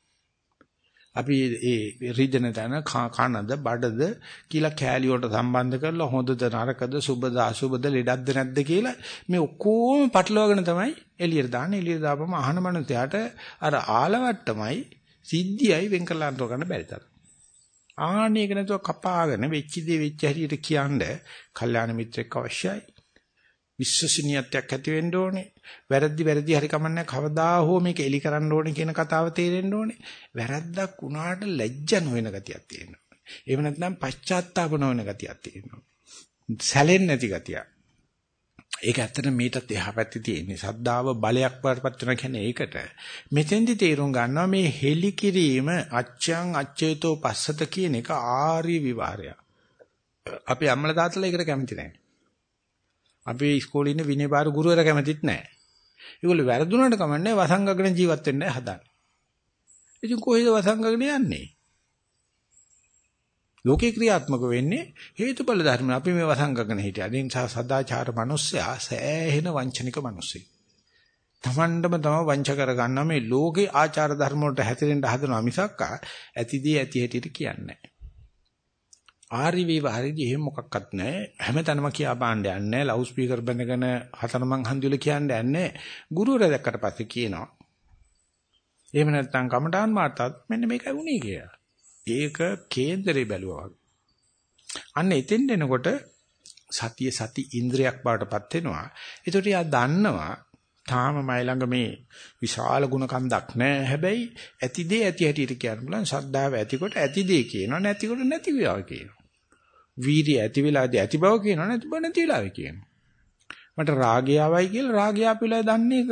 අපි ඒ රිදෙන තැන කනද බඩද කියලා කෑලි වලට සම්බන්ධ කරලා හොඳද නරකද සුබද අසුබද ලෙඩක්ද නැද්ද කියලා මේ ඔක්කොම පටලවාගෙන තමයි එළියට දාන්නේ එළියට දාපම අහන මනුස්සයාට අර ආලවට්ටමයි සිද්ධියයි වෙන් කරලා අඳුර ගන්න බැරි තරම් ආන්නේක නැතුව කපාගෙන වෙච්ච දේ වෙච්ච හැටියට කියන්නේ කල්යාණ මිත්‍රෙක් අවශ්‍යයි. විශ්වසනීයත්වයක් ඇති වෙන්න ඕනේ. වැරදි වැරදි හරි කමන්නේ කවදා හෝ මේක එලි කරන්න ඕනේ කියන කතාව තේරෙන්න ඕනේ. වැරද්දක් වුණාට ලැජ්ජ නොවන ගතියක් තියෙනවා. එහෙම නැත්නම් පශ්චාත්තාප නොවන ගතියක් තියෙනවා. සැලෙන්නේ නැති ගතියක්. ඒක ඇත්තට මීටත් එහා පැත්තේ තියෙන සද්දාව බලයක් වඩපත් වෙනවා කියන්නේ ඒකට. මෙතෙන්දි තේරුම් ගන්නවා මේ හෙලි කිරීම අච්ඡං අච්ඡේතෝ පස්සත කියන එක ආර්ය විවරය. අපි අම්මලා තාත්තලා ඒකට කැමති නැහැ. අපි ඉස්කෝලේ ඉන්න විනය බාර ගුරුවරයා කැමතිත් නැහැ. ඒගොල්ලෝ වැරදුනට කමන්නේ වසංගගන ජීවත් වෙන්න හදන්නේ. ඉතින් කොහෙද වසංගගන යන්නේ? ලෝකේ ක්‍රියාත්මක වෙන්නේ හේතුඵල ධර්ම. අපි මේ වසංගකන හිටියා. ඒ නිසා සදාචාර මිනිස්සයා සෑහෙන වංචනික මිනිස්සෙක්. Tamandම තම වංච කර ගන්නවා මේ ලෝකේ ආචාර ධර්ම වලට හැතිරෙන්න හදනවා මිසක් ඇතිදී ඇති හැටියට කියන්නේ ආරි විවාහයේදී එහෙම මොකක්වත් නැහැ. හැමතැනම කියා බාන්න යන්නේ ලවුඩ් ස්පීකර් බඳගෙන හතරමං හන්දිවල කියන්නේ යන්නේ. ගුරුවරයා දැක්කට පස්සේ කියනවා. එහෙම නැත්නම් කමඨාන් මාතාත් මෙන්න මේකයි වුණේ කියලා. ඒක කේන්දරේ බැලුවා වගේ. අන්න එතෙන් එනකොට සතිය සති ඉන්ද්‍රියක් බවටපත් වෙනවා. ඒකට යා දන්නවා තාම මයි ළඟ මේ විශාල ගුණ කන්දක් නැහැ. හැබැයි ඇති දේ ඇති හැටියට කියන්න බුලන් ශ්‍රද්ධාව ඇතිකොට ඇති දේ කියනවා නැතිකොට නැති වේවා කියනවා. වීර්ය ඇති වෙලාදී ඇති බව කියනවා නැති බව නැති වෙලාවේ කියනවා. මට රාගය ආවයි කියලා රාගය අපිලා දන්නේ එක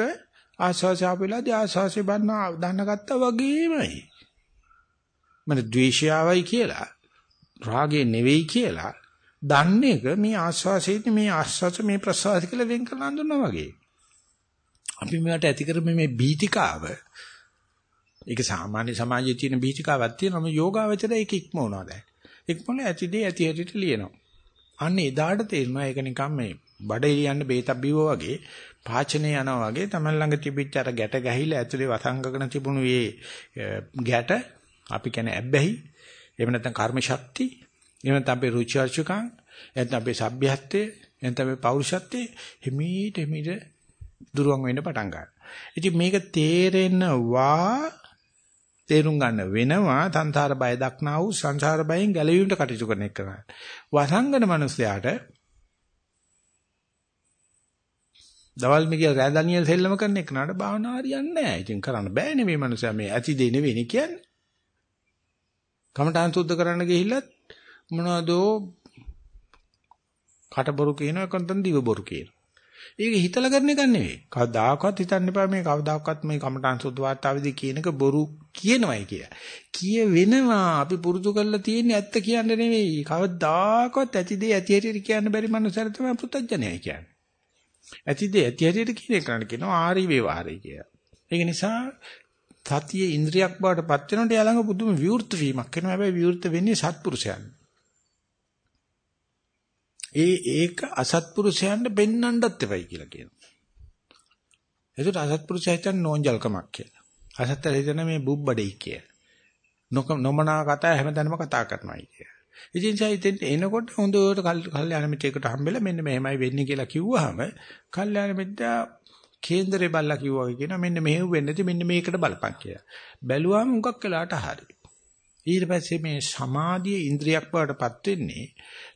ආස්වාසය අපිලාදී ආස්වාසය බන්න දන්නගත්තා වගේමයි. මට ද්වේෂයවයි කියලා රාගේ නෙවෙයි කියලා දන්නේ එක මේ ආස්වාසයේදී මේ ආස්වාස මේ ප්‍රසවාස කියලා වෙන් කරලා හඳුනනවා වගේ. අපි මේකට ඇති කරමු මේ බීතිකාව. ඒක සාමාන්‍ය සමාජයේ තියෙන බීතිකාවක් තියෙනවා. මේ යෝගාවචරය ඒක ඉක්මවනවා දැන්. ඉක්මවල ඇතිදී ඇති හැටියට ලියනවා. අන්න එදාට තේරෙනවා ඒක නිකන් මේ බඩ එළියන්න බේතක් බිව්වා වගේ පාචනේ යනවා වගේ තමයි ළඟ තිබිච්ච අර ගැට ගැහිලා ඇතුලේ වසංගකන තිබුණු මේ ගැට අපි කියන්නේ ඇබ්බැහි එහෙම නැත්නම් කර්ම ශක්ති එහෙම නැත්නම් අපේ රුචි අරුචිකම් නැත්නම් අපේ සભ્યත්වය නැත්නම් අපේ පෞරුෂත්වය හිමීට හිමීට දුරවන් වෙන්න පටන් ගන්නවා. ඉතින් මේක තේරෙනවා තේරුම් ගන්න වෙනවා සංසාර බය දක්නා වූ සංසාර බයෙන් ගැලවීමට කටයුතු කරන එක. වසංගන මිනිස්යාට දවල් මිගිය රෑ ඩැනියෙල් සෙල්ලම කරන එක නඩ භාවනා හරියන්නේ නැහැ. ඉතින් කරන්න බෑනේ මේ මිනිස්සයා මේ ඇති දෙ නෙවෙයි කියන්නේ. කමඨාන් සුද්ධ කරන්න ගිහිල්ලත් මොනවදෝ කට බොරු කියනවා එක්කෙනෙක් දිව බොරු කියනවා. ඒක හිතලා කරන එක නෙවෙයි. කවදාකවත් හිතන්න එපා මේ කවදාකවත් මේ කමඨාන් සුද්ධ වාර්තාවේදී කියනක බොරු කියනවයි කිය. කිය වෙනවා අපි පුරුදු කරලා තියෙන්නේ ඇත්ත කියන්න නෙවෙයි. කවදාකවත් ඇති දේ ඇති හැටියට කියන්න බැරි මනුස්සයර තමයි පුතඥයයි කියන්නේ. ඇති දේ ඇති හැටියට කියන එකට කියනවා ආරි වේවාරයි කිය. ඒක නිසා සතිය ඉන්ද්‍රියක් බවට පත් වෙනකොට යාළඟ පුදුම විවෘත වීමක් වෙනවා. හැබැයි විවෘත වෙන්නේ සත්පුරුෂයන්. ඒ ඒක අසත්පුරුෂයන්ට පෙන්වන්නත් එපයි කියලා කියනවා. ඒකට අසත්පුරුෂය හිතන්නේ නෝන්ජල්කමක් කියලා. අසත්තර හිතන්නේ මේ බුබ්බඩේ කියලා. නොමනා කතා හැමදාම කතා කරනවායි කියලා. ඉතින් සයිතෙන් එනකොට හොඳට කල්යාණ මිත්‍රයෙකුට හම්බෙලා මෙන්න මෙහෙමයි වෙන්නේ කියලා කිව්වහම කල්යාණ මිත්‍යා කේන්දරේ බල්ලා කිව්වා වගේ කියනවා මෙන්න මෙහෙම වෙන්නේ නැති මෙන්න මේකට බලපන් කියලා. බැලුවාම හුඟක් වෙලාට හරි. ඊට පස්සේ මේ සමාධිය ඉන්ද්‍රියක් බවටපත් වෙන්නේ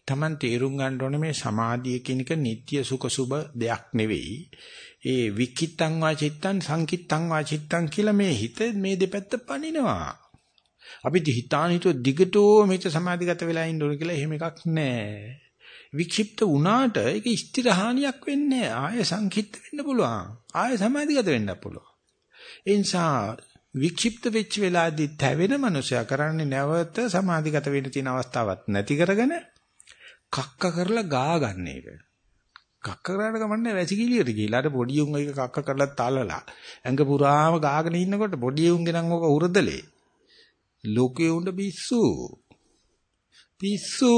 Taman තේරුම් ගන්න ඕනේ මේ සමාධිය කියන එක නিত্য සුඛ සුබ දෙයක් නෙවෙයි. ඒ විකිත්තං වාචිත්තං සංකිත්තං වාචිත්තං කියලා මේ හිත මේ දෙපැත්ත පනිනවා. අපි හිතාන හිතුව දිගටෝ මේක සමාධිගත වෙලා ඉන්න ඕන කියලා එහෙම එකක් නැහැ. වික්ෂිප්ත වුණාට ඒක ස්ථිරහානියක් වෙන්නේ ආය සංකිට වෙන්න පුළුවන්. ආය සමාධිගත වෙන්න පුළුවන්. ඒ නිසා වික්ෂිප්ත වෙච්ච වෙලාවේදී තැවෙන මනුස්සයා කරන්නේ නැවත සමාධිගත වෙන්න තියෙන අවස්ථාවක් නැති කරගෙන කක්ක කරලා ගා ගන්න එක. කක්ක කරාට කමන්නේ වැසිකිළියට ගිහිල්ලා අර පොඩි උන් එක කක්ක කරලා තලලා ඇඟ පුරාම ගාගෙන ඉන්නකොට පොඩි උන්ගේ නම් ඕක උරදලේ. ලෝකේ උණ්ඩ පිස්සු. පිස්සු.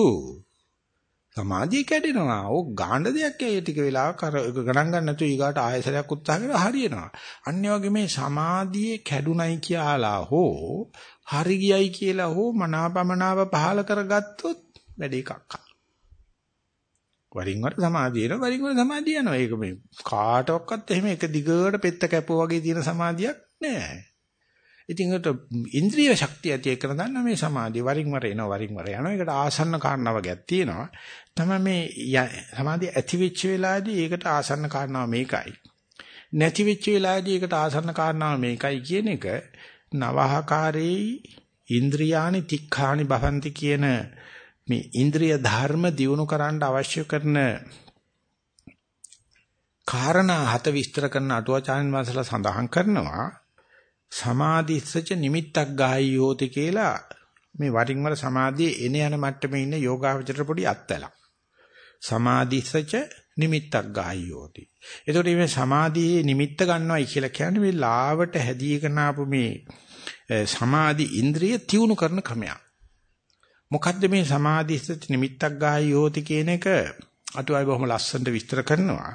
සමාධිය කැඩෙනවා. ඕක ගාඬ දෙයක් ඒ ටික වෙලාවක් අර ගණන් ගන්න නැතුව ඊගාට ආයසරයක් උත්සාහ කරලා හරියනවා. අන්න වගේ මේ සමාධියේ කැඩුනයි කියලා හෝ හරි ගියයි කියලා හෝ මනාපමනාව පහල කරගත්තොත් වැඩි එකක්. වරින් වර සමාධිය එනවා වරින් වර සමාධිය යනවා. ඒක මේ කාටවත් එහෙම එක දිගට පෙත්ත කැපුව වගේ තියෙන සමාධියක් නෑ. ඉතින් ඒකට ඉන්ද්‍රිය ශක්තිය ඇති එක ගන්න මේ සමාධිය වරින් වර එනවා වරින් වර යනවා. ඒකට ආසන්න කාරණා වගේක් තියෙනවා. තමයි මේ සමාධිය ඇති වෙච්ච වෙලාවේදී ඒකට ආසන්න කාරණාව මේකයි. නැති වෙච්ච වෙලාවේදී ඒකට ආසන්න කාරණාව මේකයි කියන එක නවහකාරේ ඉන්ද්‍රියානි තික්ඛානි භවಂತಿ කියන මේ ඉන්ද්‍රිය ධර්ම දියුණු කරන්න අවශ්‍ය කරන කාරණා හත විස්තර කරන අටුවාචාන් වහන්සේලා සඳහන් කරනවා සමාධිස්සච නිමිත්තක් ගායියෝති කියලා මේ වරින් වර සමාධියේ එන යන මට්ටමේ ඉන්න යෝගාවචර පොඩි අත්තලක් සමාධිස්සච නිමිත්තක් ගායියෝති එතකොට මේ සමාධියේ නිමිත්ත ගන්නවයි කියලා කියන්නේ මේ ලාවට හැදීගෙන ආපු මේ සමාධි ඉන්ද්‍රිය තියුණු කරන ක්‍රමයක් මොකද්ද මේ සමාධිස්ස නිමිත්තක් ගායෝති කියන එක අටුවයි බොහොම ලස්සනට විස්තර කරනවා.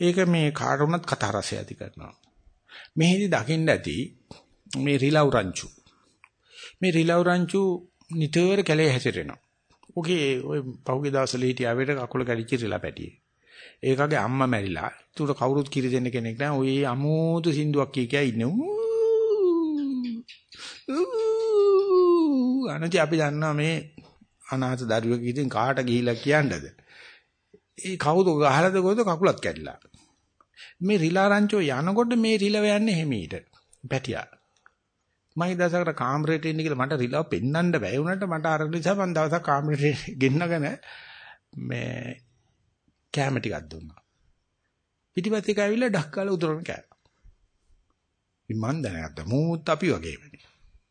ඒක මේ කාටුණත් කතා රසය ඇති කරනවා. මෙහිදී දකින්න ඇති මේ රිලව් රංචු. මේ රිලව් රංචු නිතර කැලේ හැසිරෙනවා. ඔකේ ඔය පහුගිය දවස්වල හිටියා වේට කකුල කැඩිච්ච රිලා පැටියේ. ඒකගේ අම්මා මැරිලා. ඒකට කවුරුත් කිරි දෙන්න කෙනෙක් නැහැ. ඔය අමෝතු සින්දුවක් කිය කිය ඉන්නේ. අනති අපි දන්නවා මේ අනාථ දරුවෙක් ඉතින් කාට ගිහිලා කියන්නද? ඒ කවුද ගහලාද කොහොද කකුලත් කැඩිලා. මේ රිලා රංචෝ යනකොට මේ රිලව යන්නේ හිමීට. පැටියා. මම දවසකට කාමරේට ඉන්න කියලා මට රිලව පෙන්වන්න බැහැ වුණාට මට අර නිසා මම දවසක් කාමරේට ගෙන්නගෙන මේ කැම ටිකක් දුන්නා. පිටිපස්සේ කෑවිලා ඩක් කාලා උදුරන කෑවා. ඉතින් මන් දැනගත්තා මූත් අපි වගේමනේ.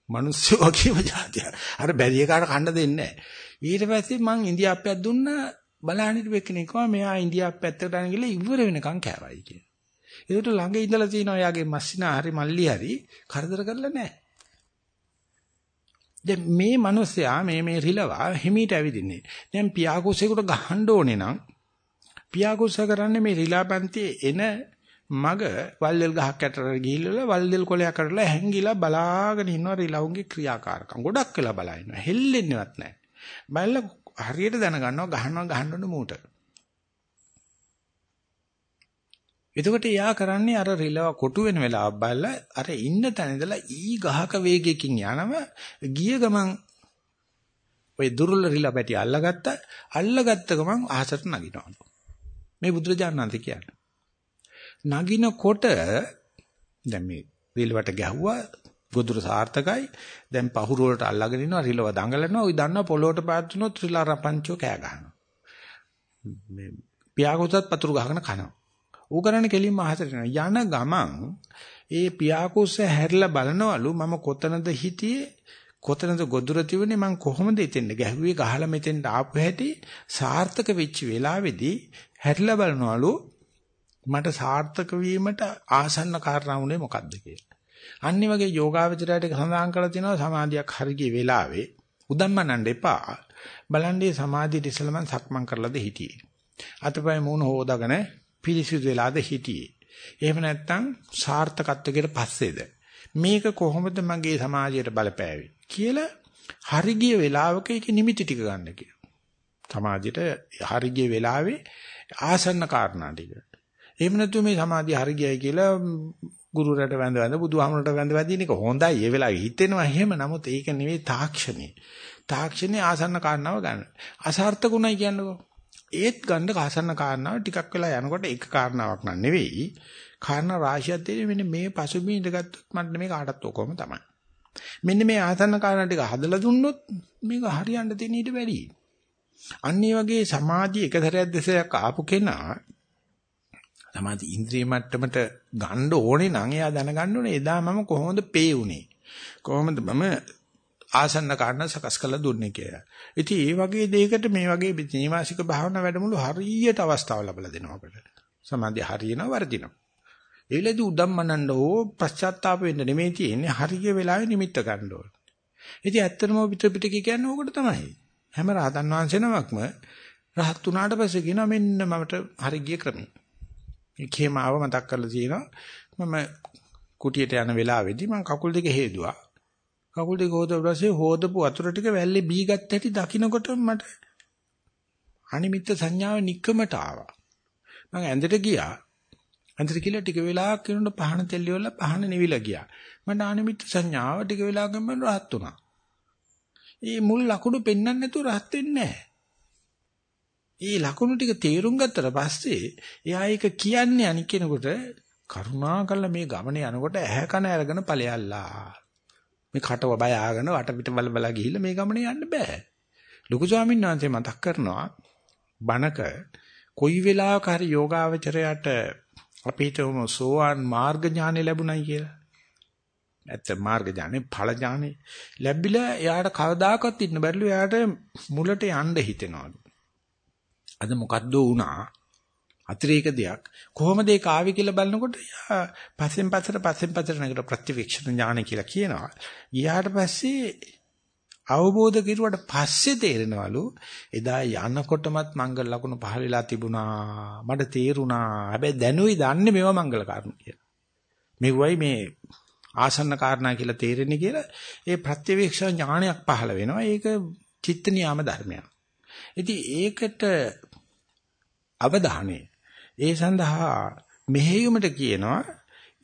මිනිස්සු වගේම જાතිය. අර බැරි එකාට කන්න දෙන්නේ නැහැ. ඊට පස්සේ මං ඉන්දියාප්පයක් දුන්නා බලහන් හිටපු කෙනෙක් කව මෙහා ඉන්දියාප්පැත්තට යන ගිහලා ඉවර වෙනකන් කෑවයි කියන. ඒකට ළඟ ඉඳලා තියෙනවා යාගේ මස්සිනා හරි මල්ලි හරි කරදර කරලා නැහැ. දැන් මේ මිනිස්සයා මේ මේ රිලවා හිමීට ඇවිදින්නේ. දැන් පියාකුසෙකුට ගහන්න ඕනේ නම් පියාකුස කරන්නේ මේ රිලාපන්තියේ එන මග වල්දෙල් ගහක් යටට ගිහිල්ලා වල්දෙල් කොලයක් කරලා හැංගිලා බලාගෙන ඉන්නවා රිලවුන්ගේ ක්‍රියාකාරකම්. ගොඩක් වෙලා බලා ඉන්නවා. හෙල්ලෙන්නේවත් නැහැ. බලලා හරියට දැනගන්නවා ගහනවා ගහන්න ඕන මූට. එතකොට යා කරන්නේ අර රිලව කොටු වෙන වෙලාව බලලා අර ඉන්න තැන ඉඳලා ඊ ගහක වේගයකින් යනම ගිය ගමන් ඔය දුර්වල රිලව පැටි අල්ලගත්ත අල්ලගත්ත ගමන් අහසට නගිනවා. මේ බුදුරජාණන් වහන්සේ කියන්නේ. නගිනකොට දැන් මේ රිලවට ගැහුවා ගොදුර සාර්ථකයි. දැන් පහුරු වලට අල්ලගෙන ඉනවා රිලව දඟලනවා. ওই දන්නා පොළොවට පාත් වුණොත් රිලා රපංචෝ කෑ ගහනවා. මේ පියාකුසත් පතුරු ගහගෙන කනවා. ඌ කරන්නේ කෙලින්ම අහසට යන ගමන් ඒ පියාකුස්ස හැරිලා බලනවලු මම කොතනද හිටියේ කොතනද ගොදුර තිබුණේ මං කොහොමද එතෙන්ද ගැහුවේ ගහලා මෙතෙන්ට ආපු හැටි සාර්ථක වෙච්ච වෙලාවේදී හැරිලා බලනවලු මට සාර්ථක වීමට ආසන්න කාරණා උනේ මොකද්ද කියලා. අනිත් වගේ යෝගාවචරයට සඳහන් කරලා තිනවා සමාධියක් හරිය වෙලාවේ උදම්මනන්න එපා. බලන්නේ සමාධියට ඉස්සෙල්ලා මං සක්මන් කරලාද හිටියේ. අතපය මූණ හොදාගෙන පිළිසිදු වෙලාද හිටියේ. එහෙම නැත්නම් සාර්ථකත්වයකට පස්සේද මේක කොහොමද මගේ සමාජයට බලපෑවේ කියලා හරි ගිය වෙලාවක ඒක නිමිති ටික ගන්න කියලා. සමාජයට හරි ගිය වෙලාවේ ආසන්න කාරණා ටික. එහෙම නැතු මේ සමාධිය හරි ගියයි කියලා ගුරුරට වැඳ වැඳ බුදුහාමුදුරට වැඳ වැඳින එක හොඳයි. ඒ වෙලාවේ හිතෙනවා එහෙම. නමුත් ඒක නෙවෙයි තාක්ෂණේ. තාක්ෂණේ ආසන්න කාරණාව ගන්න. අසාර්ථකුණයි කියන්නකෝ. ඒත් ගන්න ආසන්න කාරණාව ටිකක් වෙලා යනකොට එක කාරණාවක් නන් නෙවෙයි. කාරණා රාශියක් තියෙන මෙන්න මේ පසුබිම් ඉඳගත්තොත් මට මේ කාටත් ඔකම තමයි. මෙන්න මේ ආසන්න කාරණා ටික හදලා දුන්නොත් මේක හරියන්න තියෙන ඊට වැඩි. අන්න වගේ සමාධිය එක සැරයක් දෙසරයක් ආපු කෙනා සමාධි ඉන්ද්‍රිය මට්ටමට ගන්න ඕනේ නම් එයා දැනගන්න ඕනේ එදා මම කොහොමද පේ උනේ කොහොමද මම ආසන්න කාරණා සකස් කරලා දුන්නේ කියලා. ඉතින් ඒ වගේ දෙයකට මේ වගේ නීවාසික භාවනා වැඩමුළු හරියට අවස්ථාව ලැබලා දෙනවා අපිට. සමාධිය හරියනවා වර්ධිනවා. ඒ වෙලේදී උදම්මනන්න ඕ පශ්චාත්තාප වෙන්න නෙමෙයි තියෙන්නේ හරිය වෙලාවේ නිමිත්ත ගන්න ඕනේ. ඉතින් ඇත්තටම පිටපිටක කියන්නේ ඕකට තමයි. හැම රහතන් වහන්සේ නමක්ම රහත් උනාට පස්සේ කියනවා මෙන්න මමට හරි ගිය ක්‍රමය. ඒ කේමාව මතක් කරලා තියෙනවා මම කුටියට යන වෙලාවේදී මම කකුල් දෙක හේදුවා. කකුල් දෙක හොදලා පස්සේ හොදපු වතුර ටික වැල්ලේ බී ගත්ත හැටි දකින්නකොට මට අනිමිත්ත සංඥාව නික්කමට ආවා. මම ඇඳට ගියා. ඇඳට කියලා ටික වෙලාවක් යනකොට පහන තෙල්ලි වල පහන නිවිලා ගියා. මට අනිමිත්ත සංඥාව ටික වෙලාවකින් මම රහත් වුණා. මේ මුල් ලකුණු පෙන්වන්න නැතුව රහත් වෙන්නේ නැහැ. ඒ ලකුණු ටික තේරුම් ගත්තට පස්සේ එයා ඒක කියන්නේ අනික් කෙනෙකුට කරුණාකරලා මේ ගමනේ යනකොට ඇහැ කන අරගෙන ඵලයල්ලා. මේ කටව බය ආගෙන වටපිට බල බල ගිහිල්ලා මේ ගමනේ යන්න බෑ. ලොකු ස්වාමීන් වහන්සේ මතක් කරනවා බණක කොයි වෙලාවක හරි යෝගාවචරයට අපිට සෝවාන් මාර්ග ඥානෙ ලැබුණයි කියලා. ඇත්ත මාර්ග ඥානෙ ඵල ඥානෙ ලැබිලා එයාට කවදාකවත් ඉන්න බැරිලු එයාට මුලට යන්න හිතෙනවලු. අද මොකද්ද වුණා? අතිරේක දෙයක්. කොහොමද ඒක ආවේ කියලා බලනකොට යා පස්සෙන් පස්සට පස්සෙන් පස්සට නේද ප්‍රතිවික්ෂණ ඥාන කියලා කියනවා. ඊට පස්සේ අවබෝධ කිරුවට පස්සේ තේරෙනවලු එදා යනකොටමත් මංගල ලකුණු පහල වෙලා තිබුණා. මට තේරුණා. හැබැයි දැනුයි දන්නේ මේවා මංගල කාරණා කියලා. මෙව්වයි මේ ආසන්න කාරණා කියලා තේරෙන්නේ කියලා ඒ ප්‍රතිවීක්ෂණ ඥානයක් පහළ වෙනවා. ඒක චිත්ත නියාම ධර්මයක්. ඉතින් ඒකට අවධානය. ඒ සඳහා මෙහෙයුමට කියනවා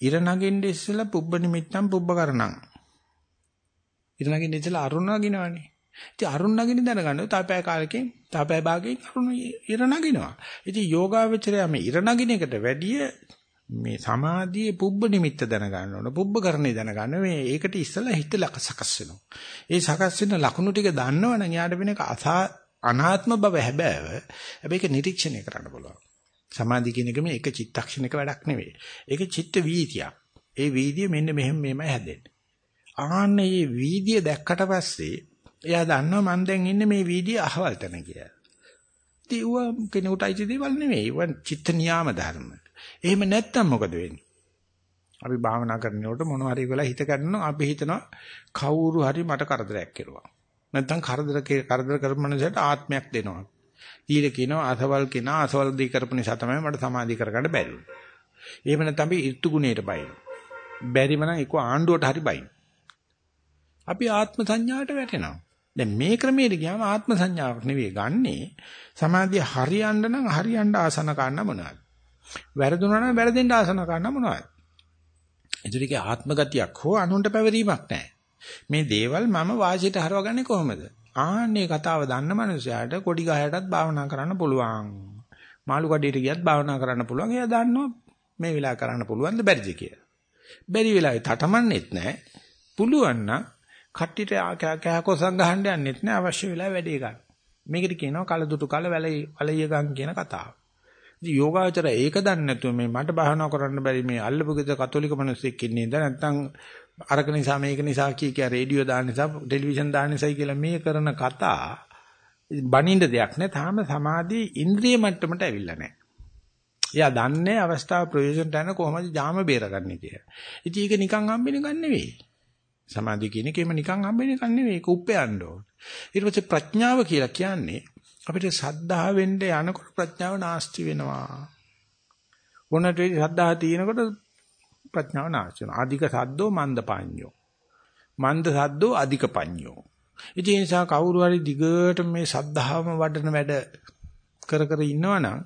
ඉර නගින්න ඉස්සෙල්ලා පුබ්බ නිමිත්තම් පුබ්බ කරණං. ඉර නගින්න ඉස්සෙල්ලා අරුණ නගිනවනේ. ඉතින් අරුණ නගින්න දැනගන්න තාපය කාලෙකින් තාපය භාගයෙන් අරුණ ඉර නගිනවා. ඉතින් යෝගාවචරය මේ ඉර නගින එකට වැඩිය මේ සමාධියේ පුබ්බ නිමිත්ත දැනගන්න ඕන. පුබ්බ කරණේ දැනගන්න මේ ඒකට ඉස්සෙල්ලා හිත සකස් වෙනවා. ඒ සකස් වෙන ලකුණු ටික දන්නවනම් යාට වෙන එක අසා අනාත්ම බව හැබෑව. හැබැයි ඒක නිරීක්ෂණය කරන්න පුළුවන්. සමාධි කියන එක මේ එක චිත්තක්ෂණයක වැඩක් නෙවෙයි. ඒක චිත්ත වීතියක්. ඒ වීදිය මෙන්න මෙහෙම මෙහෙමයි හැදෙන්නේ. ආන්නේ මේ වීදිය දැක්කට පස්සේ එයා දන්නවා මම දැන් ඉන්නේ මේ වීදිය අහවල් තැන කියලා. ඉතින් ඌ කෙනෙකුට අයිති දේවල් නෙවෙයි. ඌ චිත්ත නියාම ධර්ම. එහෙම නැත්තම් මොකද වෙන්නේ? අපි භාවනා කරනකොට මොනවා හරි වෙලා හිත ගන්නවා අපි හිතනවා කවුරු හරි මට කරදරයක් කෙරුවා. නැත්තම් කරදර කරදර කරපු මනුස්සයට ආත්මයක් දෙනවා. ඊළ කියනවා අසවල් කෙනා අසවල් දී කරපු නිසා තමයි මට සමාධි කරගන්න බැරි වුනේ. එහෙම නැත්නම් අපි ඍතු ගුණයට බයින. බැරිම නම් ඒක ආණ්ඩුවට හරි බයින. අපි ආත්ම සංඥාවට වැටෙනවා. දැන් මේ ක්‍රමයට ගියාම ආත්ම සංඥාවක් නෙවෙයි ගන්නෙ. සමාධිය හරියන්න නම් හරියන්න ආසන ගන්න මොනවද? වැරදුනා නම් වැරදෙන්න ආසන ගන්න මොනවද? ඒතරේ ආත්ම ගතියක් හෝ අනුන්ට පැවරීමක් නැහැ. මේ දේවල් මම වාසියට හරවගන්නේ කොහොමද? ආන්නේ කතාව දන්න මනුස්සයාට කොඩි ගහයටත් භාවනා කරන්න පුළුවන්. මාළු කඩේට ගියත් භාවනා කරන්න පුළුවන්. එයා දන්නවා මේ වෙලාව කරන්න පුළුවන්ද බැරිද කියලා. බැරි වෙලාවේ තටමන්නෙත් නැහැ. පුළුවන් නම් කට්ටියට කෑකොසම් ගහන්න යන්නෙත් නැහැ අවශ්‍ය වෙලාව වැඩේ ගන්න. මේකට කියනවා කලදුටු කල වැලිය වලිය ගම් කියන කතාව. ඉතින් යෝගාචර ඒක දන්නේ නැතුව මේ මට භාවනා කරන්න බැරි මේ අල්ලපු ගෙද කතෝලික මිනිස්සෙක් ඉන්නේ ඉඳ නැත්නම් අරක නිසා මේක නිසා කී කිය රේඩියෝ දාන්න නිසා ටෙලිවිෂන් දාන්න නිසායි කියලා මේ කරන කතා බනින්න දෙයක් නෑ තාම සමාධි ඉන්ද්‍රිය මට්ටමට ඇවිල්ලා නෑ. එයා දන්නේ අවස්ථාව ප්‍රයෝජනට යන කොහොමද ජාම බේරගන්නේ කියලා. ඉතින් ඒක නිකන් හම්බෙන එකක් නෙවෙයි. සමාධිය කියන එකේම නිකන් හම්බෙන එකක් නෙවෙයි. ඒක උපයන්න ඕන. ඊට පස්සේ ප්‍රඥාව කියලා කියන්නේ අපිට සද්ධාවෙන්න යනකොට ප්‍රඥාව නාස්ති වෙනවා. මොනට සද්ධා තියෙනකොට ප්‍රඥාව නාස්ති වෙනවා. අධික සද්දෝ මන්ද පඤ්ඤෝ. මන්ද සද්දෝ අධික පඤ්ඤෝ. ඉතින් ඒ නිසා කවුරු හරි දිගට මේ සද්ධාවම වඩන වැඩ කර කර ඉන්නවනම්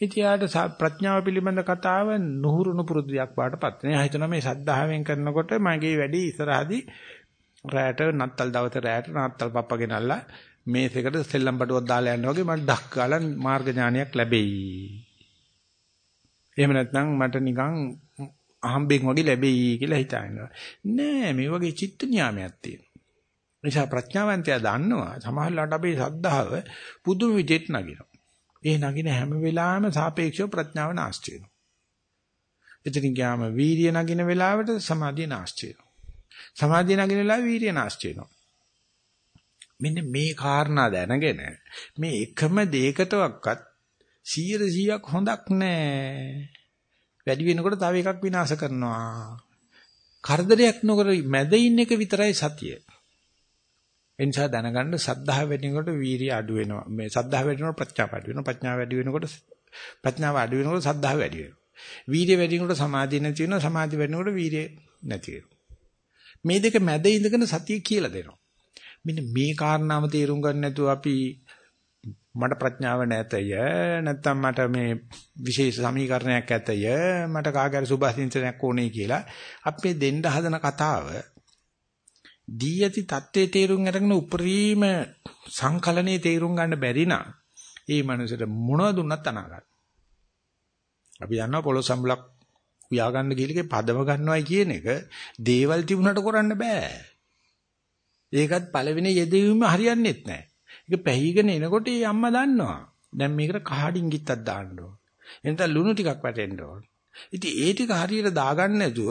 ඉතියාට ප්‍රඥාව පිළිබඳ කතාව නුහුරු නුපුරුදු දෙයක් වාටපත් වෙනවා. එයා හිතනවා මේ සද්ධාවෙන් කරනකොට මගේ වැඩි ඉස්සරහදී රැයට නත්තල් දවසේ රැයට නත්තල් පප්පා ගෙනල්ලා මේසෙකට සෙල්ලම් බඩුවක් දාලා යනවා වගේ මට ඩක් ගාලා මාර්ග ඥානයක් ලැබෙයි. එහෙම නැත්නම් මට නිකන් අහම්බෙන් වගේ ලැබෙයි කියලා හිතනවා. නෑ මේ වගේ චිත්ත නියාමයක් තියෙනවා. නිසා ප්‍රඥාවන්තයා දන්නවා සමහරවිට අපේ ශ්‍රද්ධාව පුදුම විදිහට නගිනවා. ඒ නගින හැම වෙලාවෙම සාපේක්ෂව ප්‍රඥාව නාස්ති වෙනවා. එතනින් ගියාම වීරිය නගින වෙලාවට සමාධිය නාස්ති වෙනවා. සමාධිය නගින වෙලාවේ වීරිය නාස්ති වෙනවා. මෙන්න මේ කාරණා දැනගෙන මේ එකම දෙයකටවත් 100ක් හොඳක් නැහැ. වැඩි වෙනකොට තව එකක් විනාශ කරනවා. කරදරයක් නොකර මැද ඉන්න එක විතරයි සතිය. එනිසා දැනගන්න සද්ධාව වැඩි වෙනකොට වීරිය අඩු වෙනවා. මේ සද්ධාව වැඩි වෙනකොට ප්‍රඥාව අඩු වෙනවා. ප්‍රඥාව වැඩි වෙනකොට ප්‍රඥාව අඩු වෙනකොට සද්ධාව වැඩි වෙනවා. වීරිය වැඩි වෙනකොට සමාධිය නැති වෙනවා. සමාධිය වැඩි වෙනකොට වීරිය නැති වෙනවා. මේ දෙක මැද ඉඳගෙන සතිය කියලා දෙනවා. මෙන්න මේ කාරණාව තේරුම් ගන්න නැතුව අපි මට ප්‍රඥාව නැතය නැත්තම් මට මේ විශේෂ සමීකරණයක් ඇතය මට කාගෑර සුභාසින්චනයක් ඕනේ කියලා අපේ දෙන්න හදන කතාව දී ඇති தත්ත්වයේ තේරුම් අරගෙන උපරිම සංකලනයේ තේරුම් ගන්න බැරි නම් ඒ මනුස්සයට මොනවද දුන්නත් අනාගත. අපි දන්නවා පොළොස් සම්බලක් උයා ගන්න කීලකේ පදම ගන්නවයි කියන එක දේවල් තිබුණට කරන්න බෑ. ඒකත් පළවෙනි යෙදවීම හරියන්නේත් නැහැ. ඒක පැහිගෙන එනකොට ඒ අම්මා දන්නවා. දැන් මේකට කහඩින් ගිත්තක් දාන්න ඕන. එනතන ලුණු ටිකක් වැටෙන්න ඕන. ඉතින් ඒ ටික හරියට දාගන්න නැතුව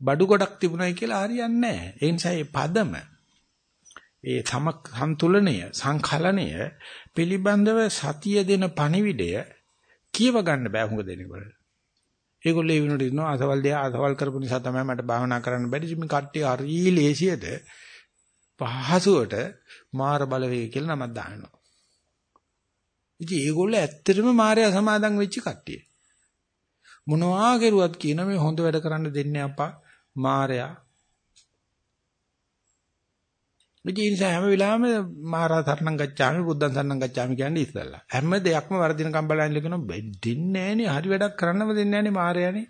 බඩු ගොඩක් තිබුණයි කියලා හරියන්නේ නැහැ. ඒ නිසා මේ පදම ඒ සම සම්තුලනය සංකලනය පිළිබඳව සතිය දෙන පණිවිඩය කියව ගන්න බෑ හුඟ දෙනකොට. ඒගොල්ලෝ ඒ වෙනුවට ඉන්නවා අසවල් දෙය අසවල් කරපු නිසා තමයි මට භාවනා කරන්න බැරි. මේ කට්ටිය හරි ලේසියට පහසුවට මාර බලවේග කියලා නමක් දානවා. ඉතින් ඒගොල්ලෝ ඇත්තටම මායя සමාදම් වෙච්ච කට්ටිය. මොනවා කරුවත් කියන මේ හොඳ වැඩ කරන්න දෙන්නේ අපා මායя. ඉතින් හැම වෙලාවෙම මාරා තරණම් ගච්ඡාමි බුද්ධං සරණම් ගච්ඡාමි කියන්නේ ඉස්සල්ලා. හැම දෙයක්ම වර්ධින කම්බලයන් ලියන දෙන්නේ නෑනේ හරි වැඩක් කරන්නම දෙන්නේ නෑනේ මායяනේ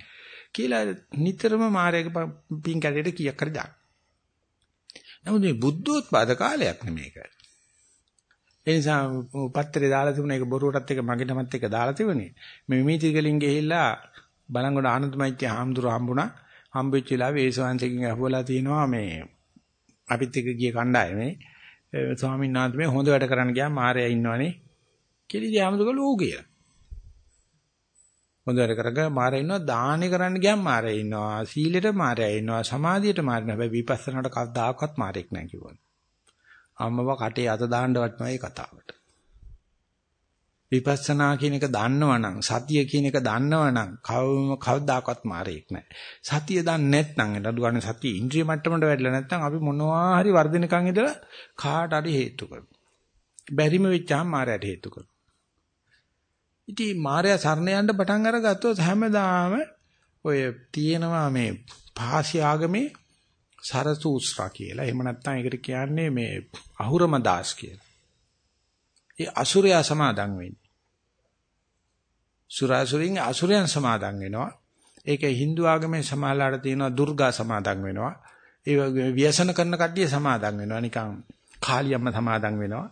කියලා නිතරම මායя පින් කැඩේට කීයක් හරි දාන. නමුත් මේ බුද්ධෝත්පාද කාලයක් නෙමේක. ඒ නිසා පත්‍රේ දාලා තිබුණ එක බොරුවටත් එක මගේ නමත් එක දාලා තිබුණේ. මේ මිමිතිගලින් ගිහිල්ලා බලංගොඩ ආනන්දමයිත්‍ය හාමුදුර හම්බුණා. හම්බෙච්ච වෙලාවේ ඒ ස්වාමීන් අහුවලා තිනවා මේ අපිත් එක්ක ගිය කණ්ඩායමේ ස්වාමීන් වහන්සේ මේ හොඳ වැඩ කරන්න ගියාම මාර්යා ඉන්නවනේ කියලා ඉතින් ආමතුගල ඌ කියලා. හොඳ වැඩ කරගෙන මාර්යා ඉන්නවා දානේ කරන්න ගියාම මාර්යා ඉන්නවා සීලෙට මාර්යා ඉන්නවා සමාධියට මාර්යා හැබැයි විපස්සනාට කවදාකවත් මාර්යෙක් නැහැ කිව්වා. අම්මව කටේ අත දාන්නවත් නෑ කතාවට. විපස්සනා කියන එක දන්නවනම් සතිය කියන එක දන්නවනම් කවම කවදාකවත් මාරේක් නැහැ. සතිය දන්නේ නැත්නම් නඩුවන්නේ සතිය ඉන්ද්‍රිය මට්ටමට වැඩිලා නැත්නම් අපි මොනවා හරි වර්ධනකම් ඉඳලා කාට හරි හේතු කරනවා. බැරිම වෙච්චාම මාරයට හේතු කරනවා. ඉතින් මාරයා සරණ යන්න පටන් අරගත්තොත් හැමදාම ඔය තියෙනවා මේ පාසි ආගමේ සරසූස්රා කියලා. එහෙම නැත්නම් ඒකට කියන්නේ මේ අහුරම දාස් කියලා. ඒ අසුරයා සමාදන් වෙන්නේ. සුරාසුරින් අසුරයන් සමාදන් වෙනවා. ඒක Hindu ආගමේ සමාලාට තියෙනවා දුර්ගා සමාදන් වෙනවා. ඒ වගේ ව්‍යසන කරන කට්ටිය සමාදන් වෙනවා. නිකන් කාලියම්ම සමාදන් වෙනවා.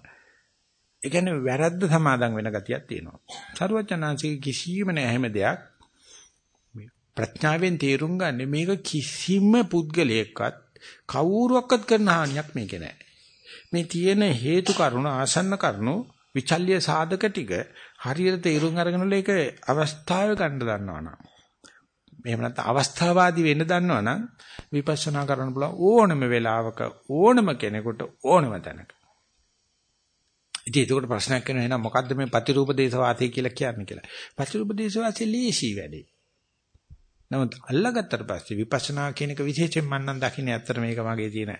ඒ කියන්නේ වැරද්ද සමාදන් වෙන ගතියක් තියෙනවා. සරුවචනාංශික කිසිම නැහැම දෙයක් ප්‍රඥාවෙන් තේරුම් ගන්න මේක කිසිම පුද්ගලයෙක්වත් කවුරුවක්වත් කරන හානියක් මේකේ නැහැ. මේ තියෙන හේතු කරුණ ආසන්න කරුණු විචල්්‍ය සාධක ටික හරියට තේරුම් අරගෙන ඒක අවස්ථාවේ ගන්න දන්නවනම් එහෙම නැත්නම් අවස්ථාවාදී වෙන්න දන්නවනම් විපස්සනා කරන්න පුළුවන් ඕනම වෙලාවක ඕනම කෙනෙකුට ඕනම තැනක. ඉතින් ඒකට ප්‍රශ්නයක් වෙනවා එහෙනම් මොකද්ද මේ ප්‍රතිරූප දේශවාසී කියලා කියන්නේ කියලා. ප්‍රතිරූප දේශවාසී ලීසි වැඩි. නමුත් අල්ලගත්තට පස්සේ විපස්සනා කියන එක විශේෂයෙන් මම නම් දකින්නේ ඇත්තට මේක මගේ තියෙන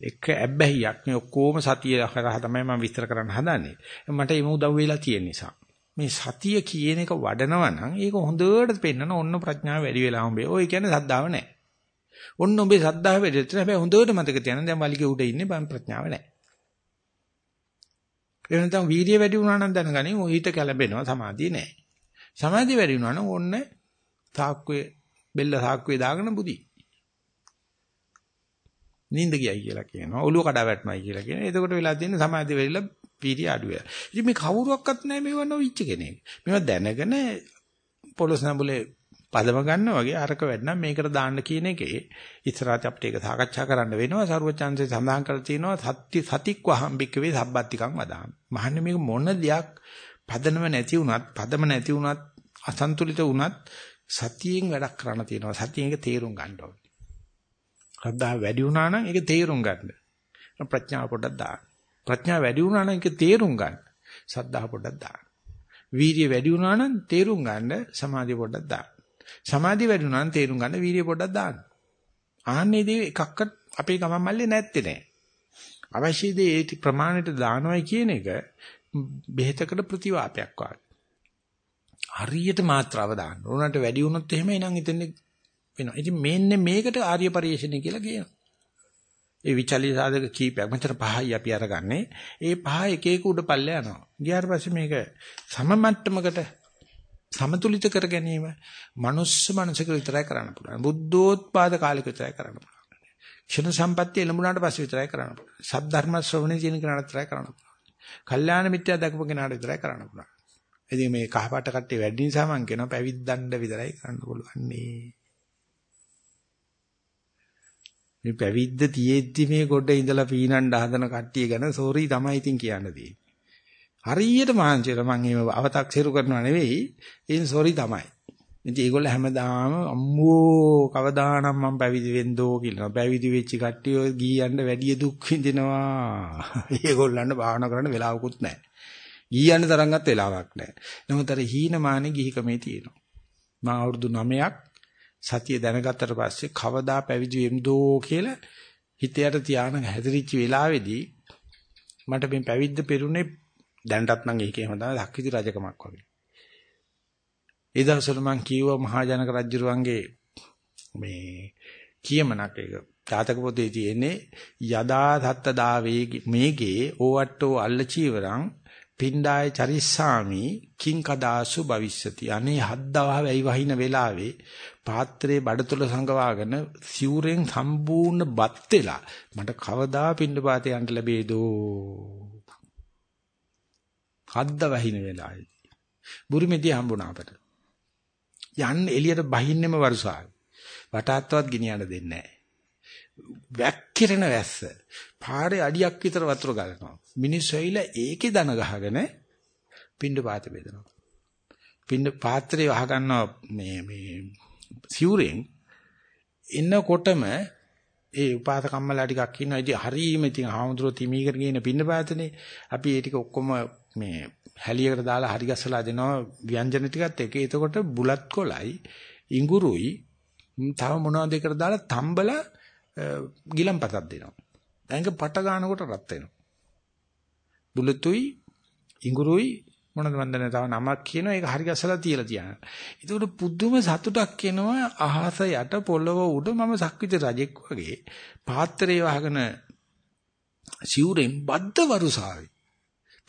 එක ඇබ්බැහියක් මේ ඔක්කොම සතිය කරා තමයි මම විස්තර කරන්න හදන්නේ. මට එමු උදව් වෙලා තියෙන නිසා. මේ සතිය කියන එක වඩනවා නම් ඒක හොඳට පෙන්නන ඔන්න ප්‍රඥාව වැඩි වෙලා හම්බේ. ඔය කියන්නේ සද්ධාව නැහැ. ඔන්න ඔබේ සද්ධාව වැඩි වෙච්ච හැබැයි හොඳට මතක තියාගන්න දැන් වලිගේ උඩ ඉන්නේ බම් ප්‍රඥාව නැහැ. ඒ වෙනතම වීර්යය වැඩි වුණා නම් දැනගනින් ඔය හිත කැළඹෙනවා සමාධිය නැහැ. සමාධිය වැඩි වුණා නම් ඔන්න තාක්කුවේ බෙල්ල තාක්කුවේ දාගෙන බුදි. නිින්ද ගියයි කියලා කියනවා. ඔළුව කඩා වැටුණායි කියලා කියනවා. එතකොට වෙලා තියෙන සමාධිය වෙරිලා පීටි අඩු වෙලා. ඉතින් මේ කවුරුවක්වත් නැහැ මේව නොවිච්ච කෙනෙක්. මේවා දැනගෙන පොළොස් නඹුලේ පදම ගන්නවා වගේ අරක වැඩනම් මේකට දාන්න කියන එකේ ඉස්සරහට අපිට ඒක සාකච්ඡා කරන්න වෙනවා. සරුවචාන්සේ සඳහන් කරලා තියෙනවා සත්‍ය සතික්වහම් බික්කවේ සබ්බත්තිකං වදාම්. මහන්නේ මේක මොන දෙයක් පදනම නැති වුණත්, පදම නැති වුණත්, අසන්තුලිත වුණත් සතියෙන් වැඩක් කරන්න තියෙනවා. සතියෙන් ඒක තේරුම් ගන්න ඕනේ. ශ්‍රද්ධාව වැඩි වුණා නම් ඒක තේරුම් ගන්න. ප්‍රඥාව පොඩ්ඩක් දාන්න. ප්‍රඥාව වැඩි වුණා නම් ඒක තේරුම් ගන්න. සද්ධා පොඩ්ඩක් දාන්න. වීර්යය වැඩි වුණා නම් තේරුම් ගන්න සමාධිය පොඩ්ඩක් දාන්න. සමාධිය වැඩි වුණා නම් තේරුම් ගන්න වීර්යය පොඩ්ඩක් දාන්න. ආන්නේ දේ එකක්වත් අපේ ගමන් මල්ලේ නැත්තේ නෑ. අවශ්‍ය දේ ඒ ප්‍රමාණයට දානවයි කියන එක බෙහෙතකට ප්‍රතිවාපයක් වගේ. හරියට මාත්‍රාව දාන්න. උනට වැඩි වුණොත් එහෙම එනං ඉතින් වෙනවා. ඉතින් මේන්නේ මේකට ආර්ය පරිශ්‍රණය කියලා කියනවා. ඒ විචල්්‍ය සාධක කීපයක් මෙතන පහයි අපි අරගන්නේ. ඒ පහ එක එක උඩ පල්ලේ යනවා. ගියාට පස්සේ මේක සමමට්ටමකට සමතුලිත කර ගැනීම මනුස්ස මනසක විතරයි කරන්න පුළුවන්. බුද්ධෝත්පාද කාලෙක විතරයි කරන්න පුළුවන්. ක්ෂණ සම්පත්තිය ලැබුණාට පස්සේ විතරයි කරන්න පුළුවන්. සද්ධර්ම ශ්‍රවණය කියන කෙනාට විතරයි කරන්න පුළුවන්. කල්යාණ මිත්‍යා දක්ව කෙනාට විතරයි කරන්න පුළුවන්. ඉතින් මේ කහපාට කට්ටිය වැඩි නිසා මම කියනවා පැවිද්දන්න විතරයි කරන්න පුළුවන් නේ. මේ පැවිද්ද තියෙද්දි මේ ගොඩ ඉඳලා පීනන්න හදන කට්ටිය ගැන සෝරි තමයි ඉතින් කියන්න තියෙන්නේ. හරියට මහන්සියට මම එහෙම අව탁සිරු කරනවා නෙවෙයි. ඉතින් සෝරි තමයි. ඉතින් ඒගොල්ලෝ හැමදාම අම්මෝ කවදානම් මම පැවිදි වෙන්දෝ කියලා. පැවිදි වෙච්ච කට්ටිය ගියන්න වැඩි දුක් විඳිනවා. ඒගොල්ලන්ට භාවනා කරන්න වෙලාවකුත් නැහැ. ගියන්න තරම්වත් වෙලාවක් නැහැ. නමුත් අර හීනමානේ ගිහිකමේ තියෙනවා. මම අවුරුදු 9ක් සතිය දැනගත්තට පස්සේ කවදා පැවිදි වෙම්දෝ කියලා හිතයට තියාන හැදිරිච්ච වෙලාවේදී මට මේ පැවිද්ද පෙරුනේ දැනටත් නම් ඒකේ හොඳ දක්විති රජකමක් වගේ. ඒ දවස්වල මම කිව්වා මහාජනක රජුරුවන්ගේ මේ කියමනක් ඒක. ජාතක පොතේ තියෙන්නේ යදා සත්ත දාවේ මේගේ ඕවට්ටෝ අල්ල චීවරං පින්ඩාය චරිස්සාමි කිං කදාසු භවිෂ්‍යති අනේ හද්දවහ වැයි වහින වෙලාවේ පාත්‍රයේ බඩතුල සංගවාගෙන සිවුරෙන් සම්පූර්ණ බත් වෙලා මට කවදා පින්න පාතේ යන්න ලැබේදෝ? හද්ද වහින වෙලාවේ බුරුමෙදී හම්බුණා අපට. යන්න එළියට බහින්නෙම වරුසාවේ. වටාත්වත් ගෙනියන්න දෙන්නේ නැහැ. වැක්කිරෙන වැස්ස. පාරේ අඩියක් විතර වතුර ගලනවා. මිනිස්සු ඇවිල්ලා ඒකේ දන ගහගෙන පින්න පාත බෙදනවා. පින්න පාත්‍රය වහ ගන්නවා මේ මේ සිවුරෙන්. එන්නකොටම ඒ උපාත කම්මලා ටිකක් ඉන්නවා. ඉතින් හරීම ඉතින් ආමුද්‍රෝ තිමීකට ගින පින්න පාතනේ. අපි ඒ ටික ඔක්කොම මේ හැලියකට දාලා හරි ගස්සලා දෙනවා ව්‍යංජන ටිකත් එක. එතකොට බුලත් කොලයි ඉඟුරුයි තව මොනවද එකට දාලා තම්බලා ගිලම්පතක් දෙනවා. දැන් ඒක පට ගන්නකොට රත් වෙනවා. බුලතුයි ඉඟුරුයි මොනවද මන් දන්නේ තව නමක් කියනවා ඒක හරි ගස්සලා තියලා තියනවා. ඒකට පුදුම සතුටක් එනවා අහස යට පොළව උඩ මම සක්විති රජෙක් වගේ පාත්‍රය වහගෙන සිවුරෙන් බද්ද වරුසාවේ.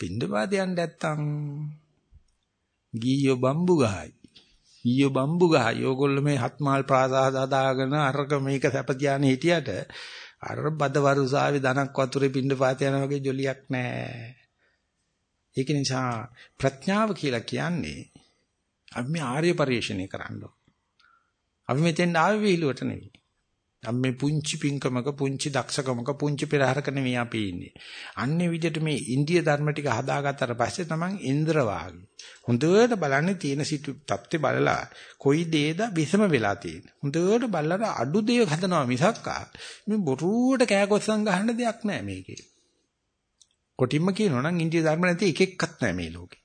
පින්ඳ පාදයන් නැත්තම් ගීයෝ බම්බු ගහයි. ගීයෝ බම්බු ගහයි. ඕගොල්ලෝ මේ හත්මාල් ප්‍රාසාද හදාගෙන අරක මේක සැප තියානේ හිටියට අර බද වරුසාවේ ධනක් වතුරේ පින්න පාත යන වගේ ජොලියක් නැහැ. ඒක නිසා ප්‍රඥාව කියලා කියන්නේ අපි මේ ආර්ය පරිශ්‍රණය කරන්න අපි මෙතෙන් ආවේ විහිළුවට නෙවෙයි. අපි මේ පුංචි පිංකමක පුංචි දක්ෂකමක පුංචි පෙරහරක නෙවෙයි අපි ඉන්නේ. අන්නේ විදිහට මේ ඉන්දිය ධර්ම ටික හදාගත්තට පස්සේ තමන් ඉන්ද්‍ර වාගේ. හොඳට බලන්නේ තියෙන සිටු தත්ත්වේ බලලා කොයි දේද විසම වෙලා තියෙන්නේ. හොඳට බලලා අඩු දේ හදනවා මිසක්කා මේ බොරුවට කෑකොස්සම් ගහන්න දෙයක් නැහැ මේකේ. කොටින්ම කියනවා නම් ඉන්දිය ධර්ම නැති එක එක්කත් නැහැ මේ ලෝකේ.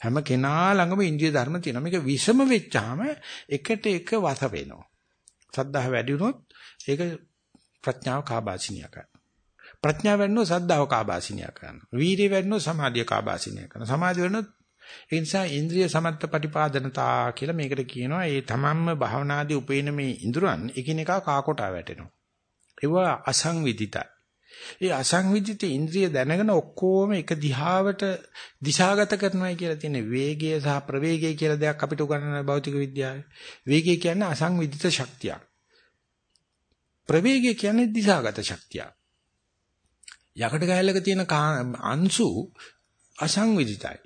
හැම කෙනා ළඟම ඉන්දිය ධර්ම තියෙනවා. මේක විසම වෙච්චාම එකට එක වස වෙනවා. සද්ධාහ වැඩි වුණොත් ඒක ප්‍රඥාව කාබාසිනිය කරනවා. ප්‍රඥාව වැඩනොත් සද්ධාව කාබාසිනිය කරනවා. වීරිය වැඩනොත් සමාධිය කාබාසිනිය කරනවා. සමාධිය වැඩනොත් ඒ නිසා ඉන්ද්‍රිය සමත්ත ප්‍රතිපාදනතා කියලා මේකට කියනවා. ඒ තමන්ම භවනාදී උපේන මේ ඉඳුරන් එකිනෙකා කාකොටා වැටෙනවා. ඒවා අසංවිධිතයි. ඒ අසංවිධිත ඉන්ද්‍රිය දැනගෙන ඔක්කොම එක දිහාවට දිශාගත කරනවා කියලා තියෙන වේගය සහ ප්‍රවේගය කියලා දෙයක් අපිට උගන්වන භෞතික විද්‍යාවේ. වේගය කියන්නේ අසංවිධිත ශක්තියක්. ප්‍රවේගය කියන්නේ දිශාගත ශක්තියක්. යකඩ කැලලක තියෙන අංශු අසංවිධිතයි.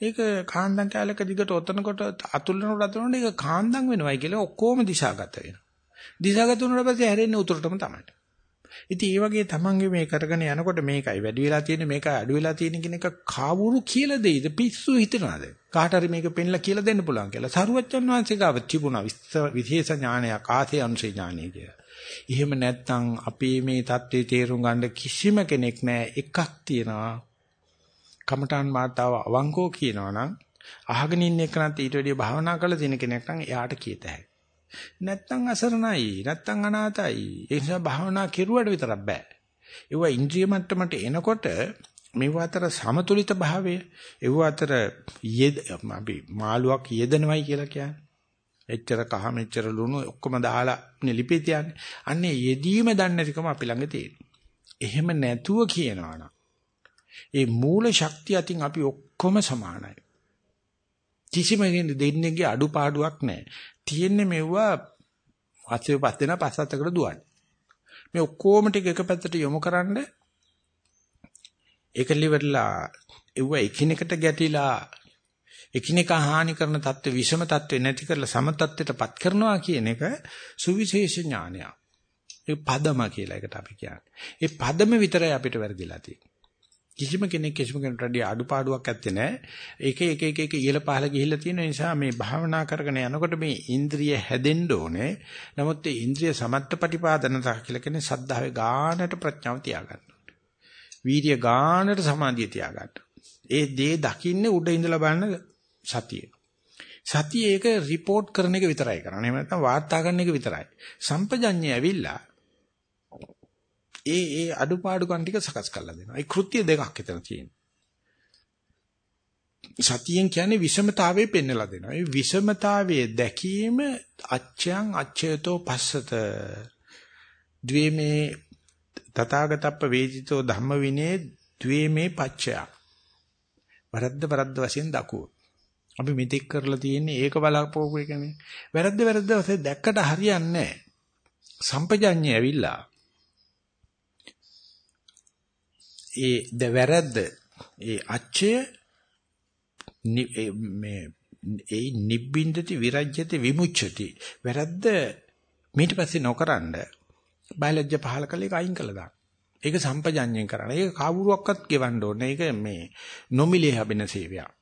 ඒක කාන්දම් කැලලක දිගට ඔතනකොට අතුල්නකොට අතුල්නකොට ඒක කාන්දම් වෙනවයි කියලා ඔක්කොම දිශාගත වෙනවා. දිශාගත වුණාට පස්සේ හැරෙන්නේ උතුරටම තමයි. ඉතින් ඒ වගේ තමන්ගේ මේ කරගෙන යනකොට මේකයි වැඩි වෙලා තියෙන්නේ මේකයි අඩු වෙලා තියෙන්නේ කියන එක කාවුරු කියලා දෙයිද පිස්සු හිතනවාද කාට හරි මේක පෙන්ලා කියලා දෙන්න පුළුවන් කියලා සරුවච්චන් වහන්සේ ගාව තිබුණා විශේෂ ඥානයක් ආසේ අනුසේ ඥානය කියලා. එහෙම නැත්නම් අපේ මේ தත්ත්වේ තේරුම් ගන්න කිසිම කෙනෙක් නැහැ. එකක් තියනවා. කමඨාන් මාතාව අවංකෝ කියනවා නම් අහගෙන ඉන්න එකනත් ඊට වැඩිය භාවනා කරලා තියෙන කෙනෙක් නම් එයාට කීත හැකියි. නැත්තම් අසරණයි නැත්තම් අනාතයි. ඒ නිසා භාවනා කෙරුවට විතරක් බෑ. ඒව ඉන්ද්‍රිය මට්ටමට එනකොට මේව අතර සමතුලිත භාවය ඒව අතර අපි මාළුවක් යෙදනවයි කියලා කියන්නේ. එච්චර කහ මෙච්චර ලුණු ඔක්කොම දාලා නෙලිපේ තියන්නේ අන්නේ යෙදීම දන්නේ නැතිකම අපි ළඟ තියෙනවා. එහෙම නැතුව කියනවනම් ඒ මූල ශක්තිය අතින් අපි ඔක්කොම සමානයි. කිසිම දෙන්නේගේ අඩුපාඩුවක් නැහැ. තියෙන්නේ මෙවුවා අත්සේ පස් දෙනා පස්සත්තකට දුවන්නේ. මේ ඔක්කොම ටික එක පැත්තට යොමු කරන්න ඒක liverලා එවුව එකිනෙකට ගැටිලා එකිනෙකා හානි කරන தත්ත්ව විෂම தත්ත්වේ නැති කරලා සම தත්ත්වයටපත් කරනවා කියන එක සුවිශේෂ ඥානය. ඒ පදම කියලා එකට අපි කියන්නේ. ඒ පදම විතරයි අපිට වැරදිලා තියෙන්නේ. කිසිම කෙනෙක් කිසිම කෙනෙකුට වැඩි අඩුපාඩුවක් ඇත්තේ නැහැ. ඒක එක එක එක ඉහළ පහළ ගිහිල්ලා තියෙන නිසා මේ භාවනා කරගෙන යනකොට මේ ඉන්ද්‍රිය හැදෙන්න ඕනේ. නමුත් ඒ ඉන්ද්‍රිය සමත්පටිපාදනතා කියලා කියන්නේ සද්ධාවේ ගානට ප්‍රඥාව තියාගන්න. වීර්ය ගානට සමාධිය තියාගන්න. ඒ දේ දකින්නේ උඩ ඉඳලා බලන සතිය. සතිය ඒක report කරන එක විතරයි කරන්නේ. එහෙම නැත්නම් වාර්තා කරන එක විතරයි. සම්පජඤ්ඤය ඇවිල්ලා ඒ ඒ අඩුපාඩුකම් ටික සකස් කරලා දෙනවා. ඒ කෘත්‍ය දෙකක් එතන තියෙනවා. සතියෙන් කියන්නේ විෂමතාවයේ පෙන්වලා දෙනවා. ඒ විෂමතාවයේ දැකීම අච්ඡයන් අච්ඡයතෝ පස්සත ද්වේමේ තථාගතප්ප වේදිතෝ ධම්ම විනේ ද්වේමේ පච්චය. වරද්ද වරද්ද වශයෙන් දකුව. අපි මෙතෙක් කරලා තියෙන්නේ ඒක බලාපොරොත්තු එකනේ. වැරද්ද වැරද්ද වශයෙන් දැක්කට හරියන්නේ නැහැ. සම්පජඤ්ඤය ඇවිල්ලා ඒ වැරද්ද ඒ අච්චය මේ ඒ නිබ්බින්දති විරජ්‍යති විමුච්ඡති වැරද්ද ඊට පස්සේ නොකරනද බයලජ්‍ය පහල කළ එක අයින් කළා දාන්න. ඒක සම්පජඤ්ඤයෙන් කරන්න. ඒක කාවුරුවක්වත් ගෙවන්න ඕනේ. ඒක මේ නොමිලේ හැබෙන සේවයක්.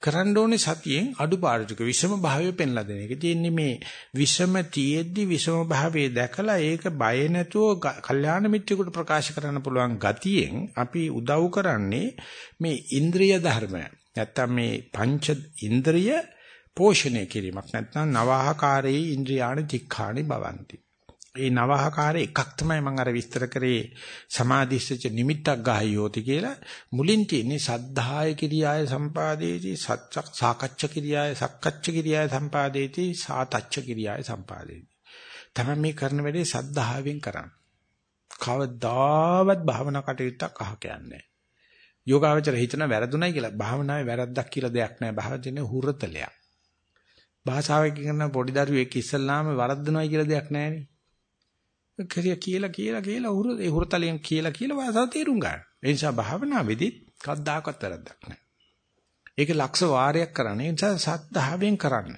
කරන්න ඕනේ සතියෙන් අඩුපාඩු ටික විෂම භාවය පෙන්ලා දෙන එක. තියෙන්නේ මේ විෂම තියෙද්දි විෂම භාවයේ දැකලා ඒක බය නැතුව කල්යාණ මිත්‍රෙකුට ප්‍රකාශ කරන්න පුළුවන් ගතියෙන් අපි උදව් කරන්නේ මේ ඉන්ද්‍රිය ධර්ම. නැත්තම් මේ පංච ඉන්ද්‍රිය පෝෂණය කිරීමක්. නැත්නම් නවාහකාරයේ ඉන්ද්‍රියාණි තික්ඛාණි භවಂತಿ. ඒ නවහකාර එකක් තමයි මම අර විස්තර කරේ සමාධිස්සච නිමිත්තක් ගහයෝති කියලා. මුලින් තියෙන්නේ සද්ධාය කිරියාය සම්පාදේති සත්‍යක් සාකච්ඡ කිරියාය සක්කච්ඡ කිරියාය සම්පාදේති සාතච්ඡ කිරියාය සම්පාදේති. තමයි මේ කරන වැඩේ සද්ධාවෙන් කරන්න. කවදාවත් භාවනා කටයුත්තක් අහ කියන්නේ යෝගාවචර හිතන වැරදුණයි කියලා. භාවනාවේ වැරද්දක් කියලා දෙයක් නැහැ. භාවනාවේ හුරතලයක්. භාෂාවෙන් කරන පොඩි දරුවෙක් ඉස්සල්ලාම වරද්දනවයි කියලා දෙයක් නැහැනේ කරිය කියලා කියලා කියලා උරු ඒ හුරතලෙන් කියලා කියලා වාසාව තේරුම් ගන්න. ඒ නිසා භාවනාවේදී කද්දාකත් වැරද්දක් නැහැ. ඒක ලක්ෂ වාරයක් කරන්න. ඒ නිසා සද්ධාවෙන් කරන්න.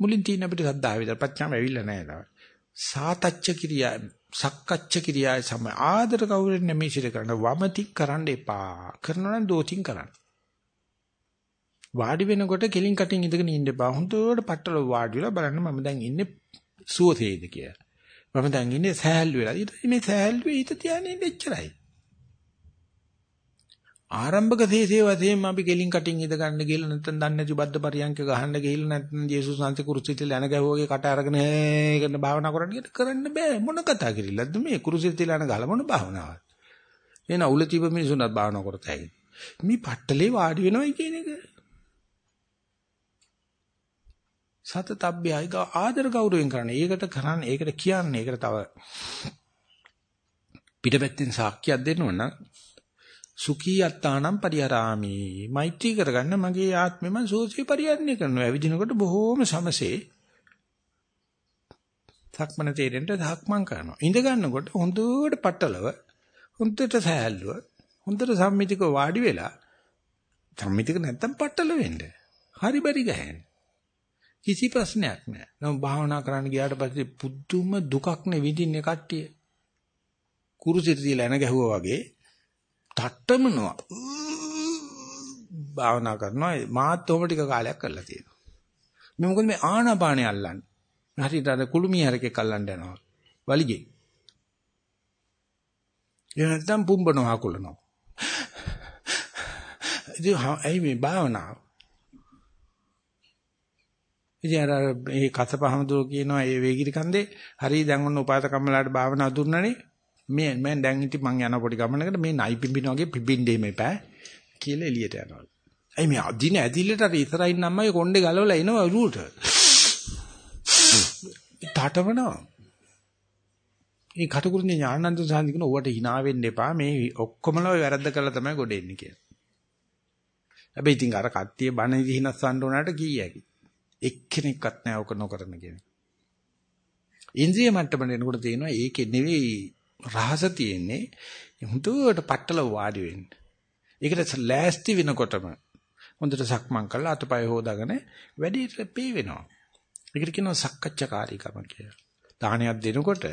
මුලින් තියෙන අපිට සද්ධාව විතර ප්‍රඥාව ඇවිල්ලා නැහැ තාම. සාතච්ච කිරියා සක්කච්ච කිරියා සම ආදර කවුරුන් නැමීසිර කරන වමති කරන්න එපා. කරනවා නම් දෝතින් කරන්න. වාඩි වෙනකොට කෙලින් කටින් ඉඳගෙන ඉන්න එපා. හොඳට පట్టල වාඩි වෙලා බලන්න මම දැන් ඉන්නේ සුවසේද කියලා. මම දැන් ඉන්නේ සෑහළු වෙලා. ඊට මේ සෑහළු හිත තියාගෙන ඉන්න එච්චරයි. ආරම්භක තේසේ වශයෙන් අපි කෙලින් කටින් ඉඳ ගන්න ගිහලා නැත්නම් දන්නේ නැති බද්ද පරියන්ක ගහන්න ගිහලා නැත්නම් ජේසුස් වහන්සේ කුරුසිතේ යන ගැහුවගේ කට අරගෙන කරන භාවනා කරන්න කරන්න බෑ මොන කතා කිරිල්ලද මේ කුරුසිතේ යන ගහලා මොන භාවනාවක් එන උල තිබ මිනිසුන්වත් භාවනා කරත හැකි මේ පට්ටලේ වාඩි වෙනවයි කියන එක සතතබ්බයයි ආදර ගෞරවයෙන් කරන්නේ. ඒකට කරන්නේ ඒකට කියන්නේ ඒකට තව පිටපැත්තෙන් සාක්කියක් දෙන්නව නම් සුඛී අත්තානම් පරිහරාමි. මෛත්‍රී කරගන්න මගේ ආත්මෙම සෝසී පරිහරණය කරනවා. ඇවිදිනකොට බොහෝම සමසේ සක්මන තේරෙන්න ධක්මං කරනවා. ඉඳ ගන්නකොට හොඳට පටලව හොඳට සෑහල්ලුව හොඳට සම්මිතිකව වාඩි වෙලා සම්මිතික නැත්තම් පටල වෙන්න. හරි බරි ගහන්නේ. කිසි ප්‍රශ්නයක් නැහැ. නම් භාවනා කරන්න ගියාට පස්සේ පුදුම දුකක් නේ විඳින්නේ කට්ටිය. කුරුසිට තියලා එන ගැහුවා වගේ තට්ටමනවා. භාවනා කරනවා මාත් ඔහොම ටික කාලයක් කරලා තියෙනවා. මේ මොකද මේ ආනාපානිය අල්ලන්නේ. හරියට අර කුළුමිය හරකෙක් අල්ලන්න යනවා. වලිගේ. ඒ නැත්තම් පුම්බනවා කුලනවා. ඉතින් ඇයි මේ භාවනාව? ඉතින් අර මේ කසපහමදුර කියනවා ඒ වේගිරි කන්දේ හරි දැන් ඔන්න උපාත කම්මලාට භාවනා දුන්නනේ මේ මම දැන් ඉතින් මං යන පොඩි ගමනකට මේ නයි පිඹින වගේ පිඹින්නේ මේපෑ කියලා එළියට යනවා. අයි මේ අදින ඇදිල්ලට අර ඉස්සරහින් අම්මයි කොණ්ඩේ ගලවලා එනවා රුවට. තාටවනවා. මේ කටුකුරුනේ ඥානන්ත සාන්ති කියන ඔවට hina වෙන්න එපා මේ ඔක්කොමලා ඔය වැරද්ද කරලා තමයි ගොඩ එන්නේ කියලා. හැබැයි ඉතින් අර කට්ටිය බණ හිනස්සන්න උනාට කීයකි. එක්කෙනෙක්වත් නැහැ ඔක නොකරන කෙනෙක්. ඉන්ද්‍රිය මට්ටමට එනකොට තේනවා ඒකේ නෙවෙයි රහස තියෙන්නේ හුදුවට පట్టල වාඩි වෙන්න. ඒකට ලෑස්ති වෙනකොටම හොඳට සක්මන් කරලා අතපය හොදාගෙන වැඩිට පේ වෙනවා. ඒකට කියනවා සක්කච්ඡාකාරීකම කියලා. දානයක් දෙනකොට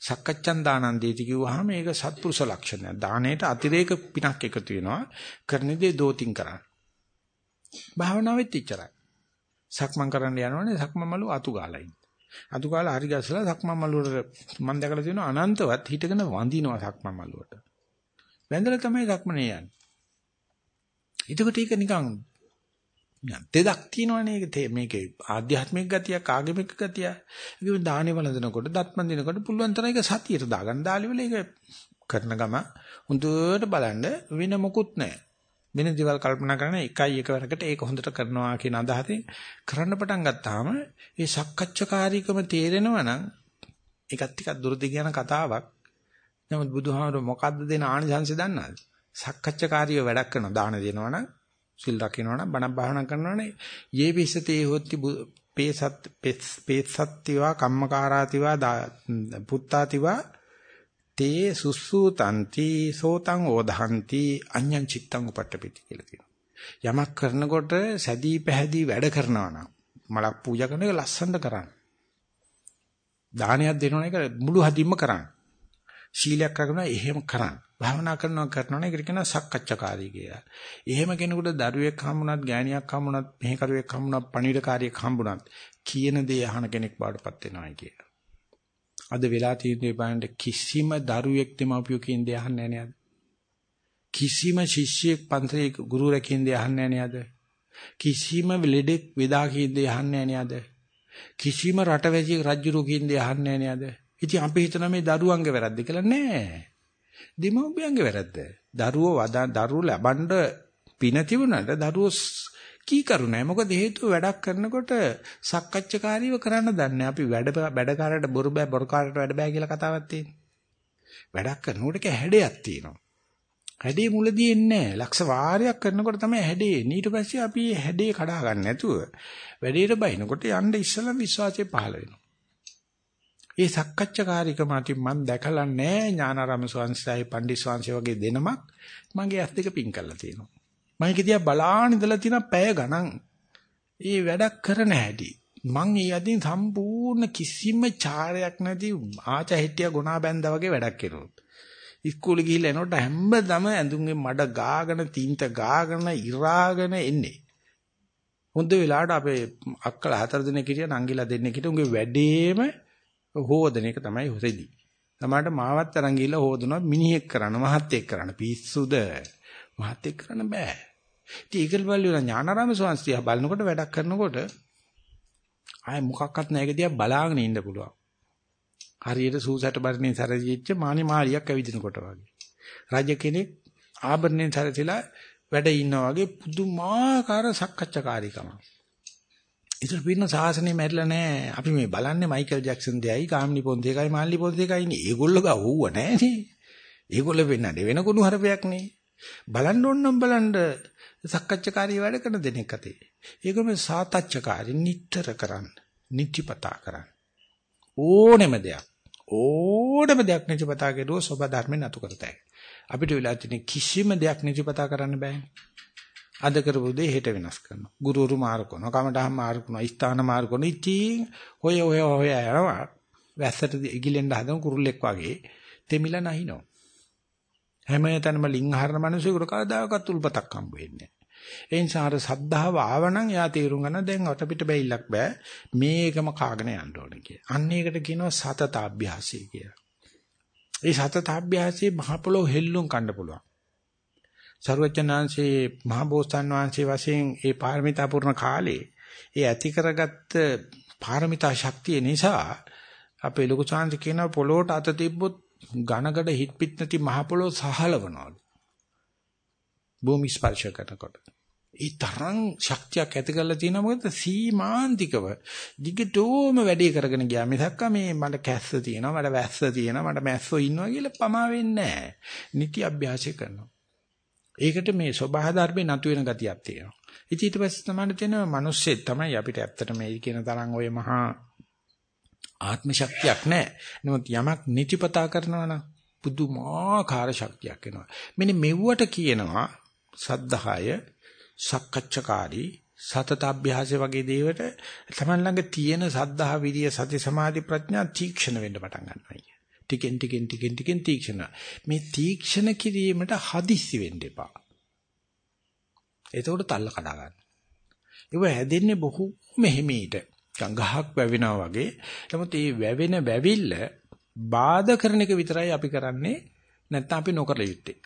සක්කච්ඡන් දානන් දෙති කිව්වහම ඒක සත්පුරුෂ ලක්ෂණයක්. දාණයට අතිරේක පිනක් එකතු වෙනවා. කරන දේ දෝතින් කරන්න. භාවනාවෙත් ඉච්චරයි. සක්මන් කරන්න යනවනේ සක්මන් මලු අතු ගාලා ඉන්න. අතු කාලා හරි ගැසලා සක්මන් මල්ලුවට මම දැකලා තියෙනවා අනන්තවත් හිටගෙන වඳිනවා සක්මන් මල්ලුවට. වැඳලා තමයි සක්මනේ යන්නේ. එතකොට ඒක නිකන් දෙදක් තියෙනවනේ ඒක මේකේ ආධ්‍යාත්මික ගතියක් ආගමික ගතියක්. ඒක දානේ වළඳනකොට දත්මන් දිනකොට පුළුවන් තරම් ඒක සතියට දාගන්න දාලි වෙල ඒක කරන ගම හොඳට බලන්න වෙන මොකුත් නැහැ. වෙන දේවල් කල්පනා කරන එකයි එකවරකට ඒක හොඳට කරනවා කියන අදහසින් කරන්න පටන් ගත්තාම මේ සක්කච්ඡාකාරීකම තේරෙනවා නම් ඒකත් ටිකක් දුරදි කියන කතාවක්. නමුත් බුදුහාමර මොකද්ද දෙන ආනිසංශය දන්නවද? සක්කච්ඡාකාරීව වැඩක් කරනවා දාන දෙනවනම් සිල් රකින්නවනම් බණ භාවනා කරනවනේ යේ පිස්සතේ හොත්ති පේසත් පේසත්තිවා කම්මකාරාතිවා පුත්තාතිවා තේ සුස්සූතන්ති සෝතං ඕධහන්ති අඤ්ඤං චිත්තං උපට්ඨපිති කියලා කියනවා. යමක් කරනකොට සැදී පැහැදී වැඩ කරනවා නම් මලක් පූජා කරන එක ලස්සනට කරන්න. දානයක් දෙනවන එක මුළු හදින්ම කරන්න. ශීලයක් රැකනවා එහෙම කරන්න. භාවනා කරනවා කරනවා ඒකට කියනවා සක්කච්ඡාකාරී කියලා. එහෙම කෙනෙකුට දරුවෙක් හම්බුණත්, ගෑණියක් හම්බුණත්, මෙහෙකරුවෙක් හම්බුණත්, පණිවිඩකාරියෙක් හම්බුණත් කියන දේ අහන කෙනෙක් බාටපත් වෙනවායි කියලා. අද වෙලා තියෙන්නේ බලන්න කිසිම දරුවෙක් දෙමව්පියෝ කියන දේ අහන්නේ නැහැ නේද? කිසිම ශිෂ්‍යයෙක් පන්සලේ ගුරුවරයා කියන දේ අහන්නේ නැහැ නේද? කිසිම ලෙඩෙක් වේදා කියන දේ අහන්නේ නැහැ නේද? කිසිම රටවැසියෙක් රජුරු කියන දේ අහන්නේ නැහැ නේද? ඉතින් අපි හිතන මේ දරුවන්ගේ වැරද්ද කියලා නෑ. දෙමව්පියන්ගේ වැරද්ද. දරුවෝ වදා දරුවෝ ලබන්න පින තිබුණාට දරුවෝ කී කරුණා මොකද හේතුව වැඩක් කරනකොට සක්කච්ඡාකාරීව කරන්න දන්නේ. අපි වැඩ වැඩකාරයට බොරු බෑ බොරකාරයට වැඩ බෑ කියලා කතාවක් තියෙනවා වැඩක් කරනකොට ඒක හැඩයක් තියෙනවා. හැඩේ මුලදී එන්නේ ලක්ෂ වාරයක් කරනකොට තමයි හැඩේ ඊට පස්සේ අපි හැඩේ කඩා ගන්න නැතුව වැඩේට බයිනකොට යන්න ඉස්සලා විශ්වාසය පහළ වෙනවා. ඒ සක්කච්ඡාකාරීකම අතින් මම දැකලා නැහැ ඥානාරාම ස්වාමීන් පණ්ඩිත් ස්වාමීන් වගේ දෙනමක් මගේ ඇස් දෙක පින් කරලා තියෙනවා. මම ඒක දිහා බලාන ඉඳලා තියෙන පැය ගණන්. ඒ වැඩක් කරන හැටි. මං ඒ අදින් සම්පූර්ණ කිසිම චාරයක් නැති ආචා හිටිය ගුණා බැඳා වගේ වැඩක් කෙරුවොත්. ඉස්කෝලේ ගිහිල්ලා එනකොට හැමදම ඇඳුම්ගේ මඩ ගාගෙන තින්ත ගාගෙන ඉරාගෙන එන්නේ. හොඳ වෙලාවට අපේ අක්කලා හතර දෙනෙක් හිටියා නංගිලා දෙන්නෙක් හිටියා උගේ වැඩේම හොදන එක තමයි හොරෙදි. තමාට මාවත් අරන් ගිහිල්ලා හොදනවා මිනිහෙක් කරන්න මහත් එක් කරන්න පිස්සුද මහත් එක් කරන්න බෑ. ඉතින් ඒකල් බලලා ඥානාරාම ස්වාමීන් බලනකොට වැඩක් කරනකොට ආය මොකක්වත් නැහැ ඒක දිහා බලාගෙන ඉන්න පුළුවන්. හරියට සූසට බර්ණේ සැරදිච්ච මානි මාලියක් ඇවිදිනකොට වගේ. රජ කෙනෙක් ආභරණයෙන් සැරසිලා වැඩ ඉන්නා වගේ පුදුමාකාර සක්කච්ඡාකාරීකම. ඉතින් පින්න සාසනේ මැරිලා නැහැ. අපි මේ බලන්නේ මයිකල් ජැක්සන් දෙයයි, කාමිනි පොන්දේකයි, මාල්ලි පොන්දේකයි ඉන්නේ. ඒගොල්ලෝ ගහුව නැහනේ. ඒගොල්ලෝ වෙන්නන්නේ වෙන කුණු හරපයක් නේ. බලන්න ඕන නම් බලන්න සක්කච්ඡාකාරී වැඩ කරන දෙනෙක් අතේ. ඒකම සාතච්ඡාකාරී නිට්ටර කරන්න. නිත්‍යපතා කරන්න. ඕනෙම දෙයක්. ඕනෙම දෙයක් නිත්‍යපතා කෙරුවොත් සබ ධර්මෙන් අතු කරතයි. අපිට වෙලා තියෙන කිසිම දෙයක් නිත්‍යපතා කරන්න බෑනේ. අද කරපු දේ හෙට වෙනස් කරනවා. ගුරුවරු මාරු කරනවා. කමඩහම් මාරු කරනවා. ස්ථාන මාරු කරනවා. ඉතින් ඔය ඔය ඔය යනවා. වැස්සට ඉගිලෙන්න හදන කුරුල්ලෙක් වගේ තෙමිලා නැහිනවා. හැම තැනම ලිං හරන මිනිසෙකුට කවදාකවත් උල්පතක් හම්බ වෙන්නේ නැහැ. ඒ නිසා අර සද්ධාව ආවනම් එයා තේරුම් ගන්න දැන් අට පිට බැයිලක් බෑ මේකම කාගෙන යන්න ඕනේ කියලා. අන්න ඒකට කියනවා සතත අභ්‍යාසය කියලා. ඒ සතත අභ්‍යාසයේ මහ පොළොව හෙල්ලුම් කන්න පුළුවන්. සර්වචනාංශේ මහබෝසත්න් වහන්සේ වශයෙන් ඒ පාරමිතා පුරන කාලේ ඒ ඇති කරගත්ත පාරමිතා ශක්තිය නිසා අපේ ලොකු chance කියන පොළොවට අත තිබ්බොත් ඝනගඩ හිට පිට නැති මහ පොළොව සහලවනවලු. භූමි ස්පර්ශ කරනකොට. ඒ තරම් ශක්තියක් ඇති කරලා තියෙනවා මොකද සීමාන්තිකව දිගටම වැඩේ කරගෙන ගියා මිසක් මේ මට කැස්ස තියෙනවා මට වැස්ස තියෙනවා මට මැස්සෝ ඉන්නවා කියලා පමා වෙන්නේ නැහැ. නිති අභ්‍යාසය කරනවා. ඒකට මේ සබහා ධර්මේ නතු වෙන ගතියක් තියෙනවා. ඉතින් ඊට පස්සේ තමයි තියෙනවා මිනිස්සෙක් තමයි අපිට ඇත්තට මේ කියන තරම් ওই මහා ආත්ම ශක්තියක් නැහැ. නමුත් යමක් නිතිපතා කරනවා නම් පුදුමාකාර ශක්තියක් එනවා. මෙන්න මෙව්වට කියනවා සද්ධාය සක්කච්ඡකාරී සතතාභ්‍යාසය වගේ දේවට තමන් ළඟ තියෙන සද්ධා විරිය සති සමාධි ප්‍රඥා තීක්ෂණ වෙන්න පටන් ගන්නවා කිය. ටිකෙන් ටිකෙන් ටිකෙන් ටිකෙන් තීක්ෂණ. මේ තීක්ෂණ කිරීමට හදිස්සි වෙන්න එපා. එතකොට තල්ල කඩා ගන්න. ඒව හැදෙන්නේ බොහෝම හිමීට. ගඟහක් වැවෙනවා වගේ. නමුත් මේ වැවෙන වැවිල්ල බාධා කරන එක විතරයි අපි කරන්නේ. නැත්නම් අපි නොකර යුත්තේ.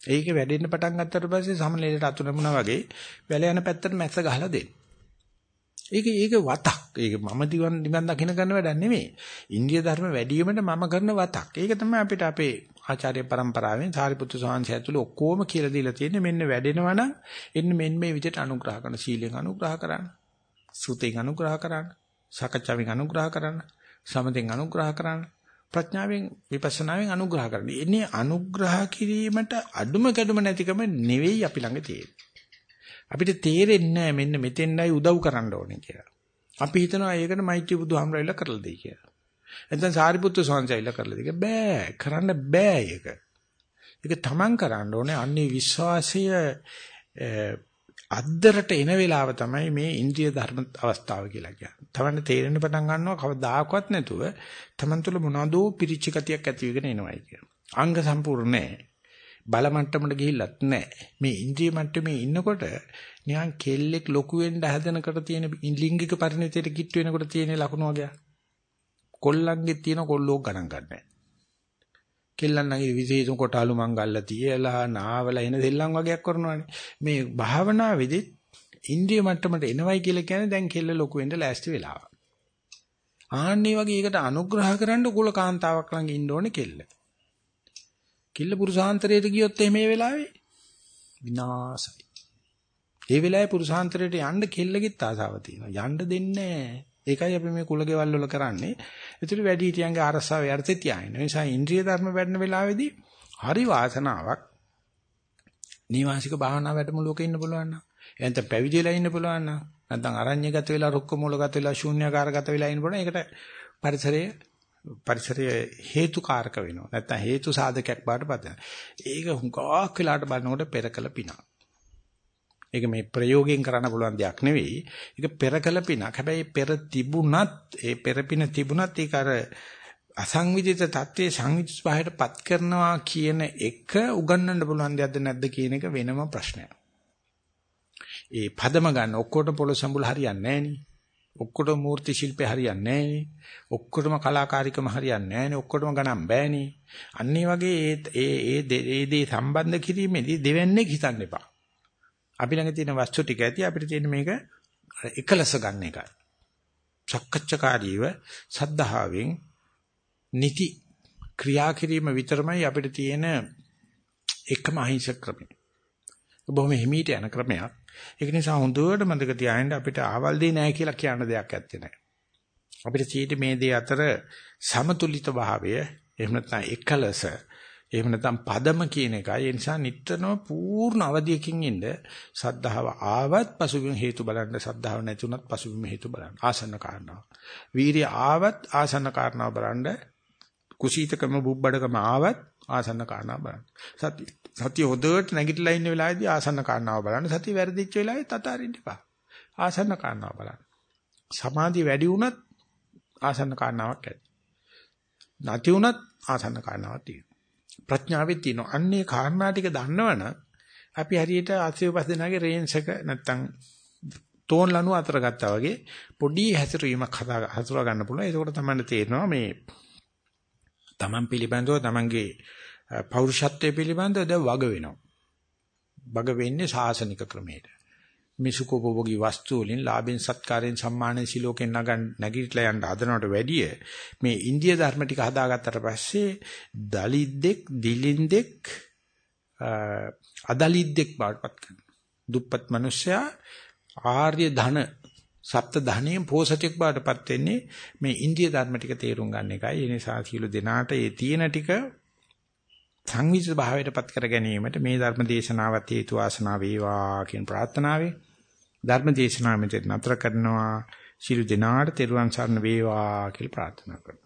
ඒක වැඩෙන්න පටන් ගත්තට පස්සේ සමනලයට අතුරුමුණා වගේ වැල යන පැත්තට මැස්ස ගහලා දෙන්න. ඒක ඒක වතක්. ඒක මම දිවන් නිවන් දකින්න කරන වැඩක් නෙමෙයි. ඉන්දිය ධර්ම වැඩිවීමට මම කරන වතක්. ඒක තමයි අපිට අපේ ආචාර්ය પરම්පරාවෙන් සාරිපුත්තු සාංශය ඇතුළේ ඔක්කොම කියලා දීලා තියෙන්නේ මෙන්න වැඩෙනවා නම් එන්න මෙන්න මේ විදිහට අනුග්‍රහ කරන සීලෙන් අනුග්‍රහ කරන්න. සුතෙන් අනුග්‍රහ කරන්න. සකච්ඡාවෙන් අනුග්‍රහ කරන්න. සමතෙන් අනුග්‍රහ කරන්න. ප්‍රඥාවෙන් විපස්සනාවෙන් අනුග්‍රහ කරන්නේ. එන්නේ අනුග්‍රහ කිරීමට අඩුම කැඩුම නැතිකම නෙවෙයි අපි ළඟ තියෙන්නේ. අපිට තේරෙන්නේ මෙන්න මෙතෙන්ඩයි උදව් කරන්න ඕනේ කියලා. අපි හිතනවා ඒකට මෛත්‍රී බුදුහාමරයිලා කරලා දෙයි කියලා. එතන සාරිපුත්තු සංසයිලා කරලා දෙයි. බෑ කරන්න බෑ ඒක. ඒක තමන් කරන්න ඕනේ අන්නේ විශ්වාසය අද්දරට එන වෙලාව තමයි මේ ඉන්ද්‍රිය ධර්ම අවස්ථාව කියලා කියන්නේ. තමන්න තේරෙන්න පටන් ගන්නවා කවදාකවත් නැතුව තමන් තුළ මොනවදෝ පිරිච්ච ගතියක් ඇති වෙගෙන එනවායි කියන. අංග සම්පූර්ණ නැහැ. බල මට්ටමට ගිහිල්ලත් නැහැ. මේ ඉන්ද්‍රිය මට්ටමේ ඉන්නකොට නිකන් කෙල්ලෙක් ලොකු වෙන්න හදනකොට තියෙන ලිංගික පරිණතයට කිට්ට වෙනකොට තියෙන ලකුණු වගේ. කොල්ලන්ගේ තියෙන කොල්ලෝ ගණන් ගන්නෑ. කෙල්ලන්ගේ විශේෂ කොටාලු මංගල්ල තියලා නාවලා එන දෙල්ලන් වගේක් කරනවානේ. මේ භාවනාවේදී ඉන්ද්‍රිය මට්ටමට එනවයි කියලා කියන්නේ දැන් කෙල්ල ලොකු වෙන්න ලෑස්ති වෙලාව. ආන්නේ වගේ ඒකට අනුග්‍රහ කරන්න කුල කාන්තාවක් ළඟ ඉන්න ඕනේ කෙල්ල. කෙල්ල පුරුෂාන්තරයට ගියොත් මේ වෙලාවේ විනාසයි. ඒ වෙලාවේ පුරුෂාන්තරයට යන්න කෙල්ලගෙත් ආසාව තියෙනවා. යන්න දෙන්නේ නැහැ. ඒකයි අපි මේ කුලගෙවල් වල කරන්නේ. ඒතර වැඩි හිටියන්ගේ අරසාව යර්ථය තියාගෙන. ඒ නිසා ඉන්ද්‍රිය ධර්ම වැඩන වෙලාවේදී හරි වාසනාවක් නිවාසික භාවනා වැඩමුළුවක ඉන්න පුළුවන් නම් එතන පැවිදිලා ඉන්න පුළුවන් නම් නැත්නම් අරඤ්‍යගත වෙලා රුක්ක මූලගත වෙලා ශූන්‍යකාරගත වෙලා ඉන්න පුළුවන්. ඒකට පරිසරයේ පරිසරයේ හේතුකාරක වෙනවා. නැත්නම් හේතු සාධකයක් බාටපත් වෙනවා. ඒක හුඟක් වෙලාට බලනකොට පෙරකල පිනා. ඒක මේ ප්‍රයෝගයෙන් කරන්න පුළුවන් දෙයක් නෙවෙයි. ඒක පෙර කළ පිනක්. හැබැයි පෙර තිබුණත් ඒ පෙර පින තිබුණත් ඒක අර අසංවිධිත தත්ත්වයේ සංවිධිත පහයටපත් කරනවා කියන එක උගන්වන්න පුළුවන් දෙයක්ද නැද්ද කියන එක වෙනම ප්‍රශ්නයක්. ඒ පදම ගන්න ඔක්කොට පොළ සම්බුල හරියන්නේ නැහැ ඔක්කොටම මූර්ති ශිල්පේ හරියන්නේ නැහනේ. ඔක්කොටම කලාකාරිකම හරියන්නේ නැහනේ. ඔක්කොටම ගණන් බෑනේ. අන්න ඒ වගේ ඒ ඒ ඒ දේ සම්බන්ධ කිරීමේදී දෙවන්නේ හිතන්න එපා. අපි ළඟ තියෙන වස්තු ටික ඇති අපිට තියෙන මේක එකලස ගන්න එකයි. සක්කච්ඡකාරීව සද්ධාවෙන් නිති ක්‍රියා කිරීම විතරමයි අපිට තියෙන එකම අහිංසක ක්‍රමය. බොහොම හිමීට යන ක්‍රමයක්. ඒක නිසා හොඳට මතක තියාගන්න අපිට ආවල් දෙය නැහැ කියලා කියන දෙයක් ඇත්තේ නැහැ. අපිට තියෙන්නේ මේ දේ අතර සමතුලිත භාවය එහෙම නැත්නම් එකලස එහෙම නැත්නම් පදම කියන එකයි. ඒ නිසා නිට්ටනම පූර්ණ අවධියකින් ඉන්න සද්ධාව ආවත් පසුබිම හේතු බලන්න සද්ධාව නැතුණත් පසුබිම හේතු බලන්න. ආසන්න කාරණා. වීරිය ආවත් ආසන්න කාරණා බලන්න. කුසීතකම බුබ්බඩකම ආවත් ආසන්න කාරණා බලන්න. සත්‍ය සතිය හොදට නැගිටලා ඉන්න වෙලාවේදී ආසන්න කාරණාව බලන්න. සතිය වැරදිච්ච වෙලාවේ තතරින්න එපා. ආසන්න කාරණාව බලන්න. සමාධිය වැඩි වුණත් ආසන්න කාරණාවක් ඇති. නැති වුණත් ආසන්න කාරණාවක් තියෙනවා. ප්‍රඥාවෙත් තියෙනවා. අන්නේ කාරණා ටික දන්නවනම් අපි හරියට ආසියපස් දෙනාගේ රේන්ජ් එක නැත්තම් තෝන් ලනු අතර ගත්තා වගේ පොඩි හැසිරීමක් හසුරවා ගන්න පුළුවන්. ඒකෝට තමයි තේරෙනවා මේ තමන් පිළිබඳව තමන්ගේ පෞරුෂත්වයේ පිළිබඳව ද වග වෙනවා. වග වෙන්නේ සාසනික ක්‍රමයට. මිසුකෝපභෝගී වස්තු වලින් ලාභෙන් සත්කාරයෙන් සම්මානයෙන් සිලෝකෙන් නගන් නැගිටලා යන්න හදනවට වැඩිය මේ ඉන්දිය ධර්ම ටික හදාගත්තට පස්සේ දලිද්දෙක් දිලින්දෙක් අදලිද්දෙක් බාටපත් කරනවා. දුප්පත් මිනිස්සයා ආර්ය ධන සප්ත ධනියෙන් පෝසතෙක් බාටපත් වෙන්නේ මේ ඉන්දිය ධර්ම ටික තේරුම් ගන්න එකයි. ඒ නිසා සියලු දෙනාට ඒ තියෙන ටික සංවිධ භාවයටපත් කර ගැනීමට මේ ධර්ම දේශනාවත් හේතු ආසනාව වේවා කියන ප්‍රාර්ථනාවයි ධර්ම දේශනාව මෙතන නතර කරනවා. ශිරු දිනාට තෙරුවන් සරණ වේවා කියලා ප්‍රාර්ථනා කරනවා.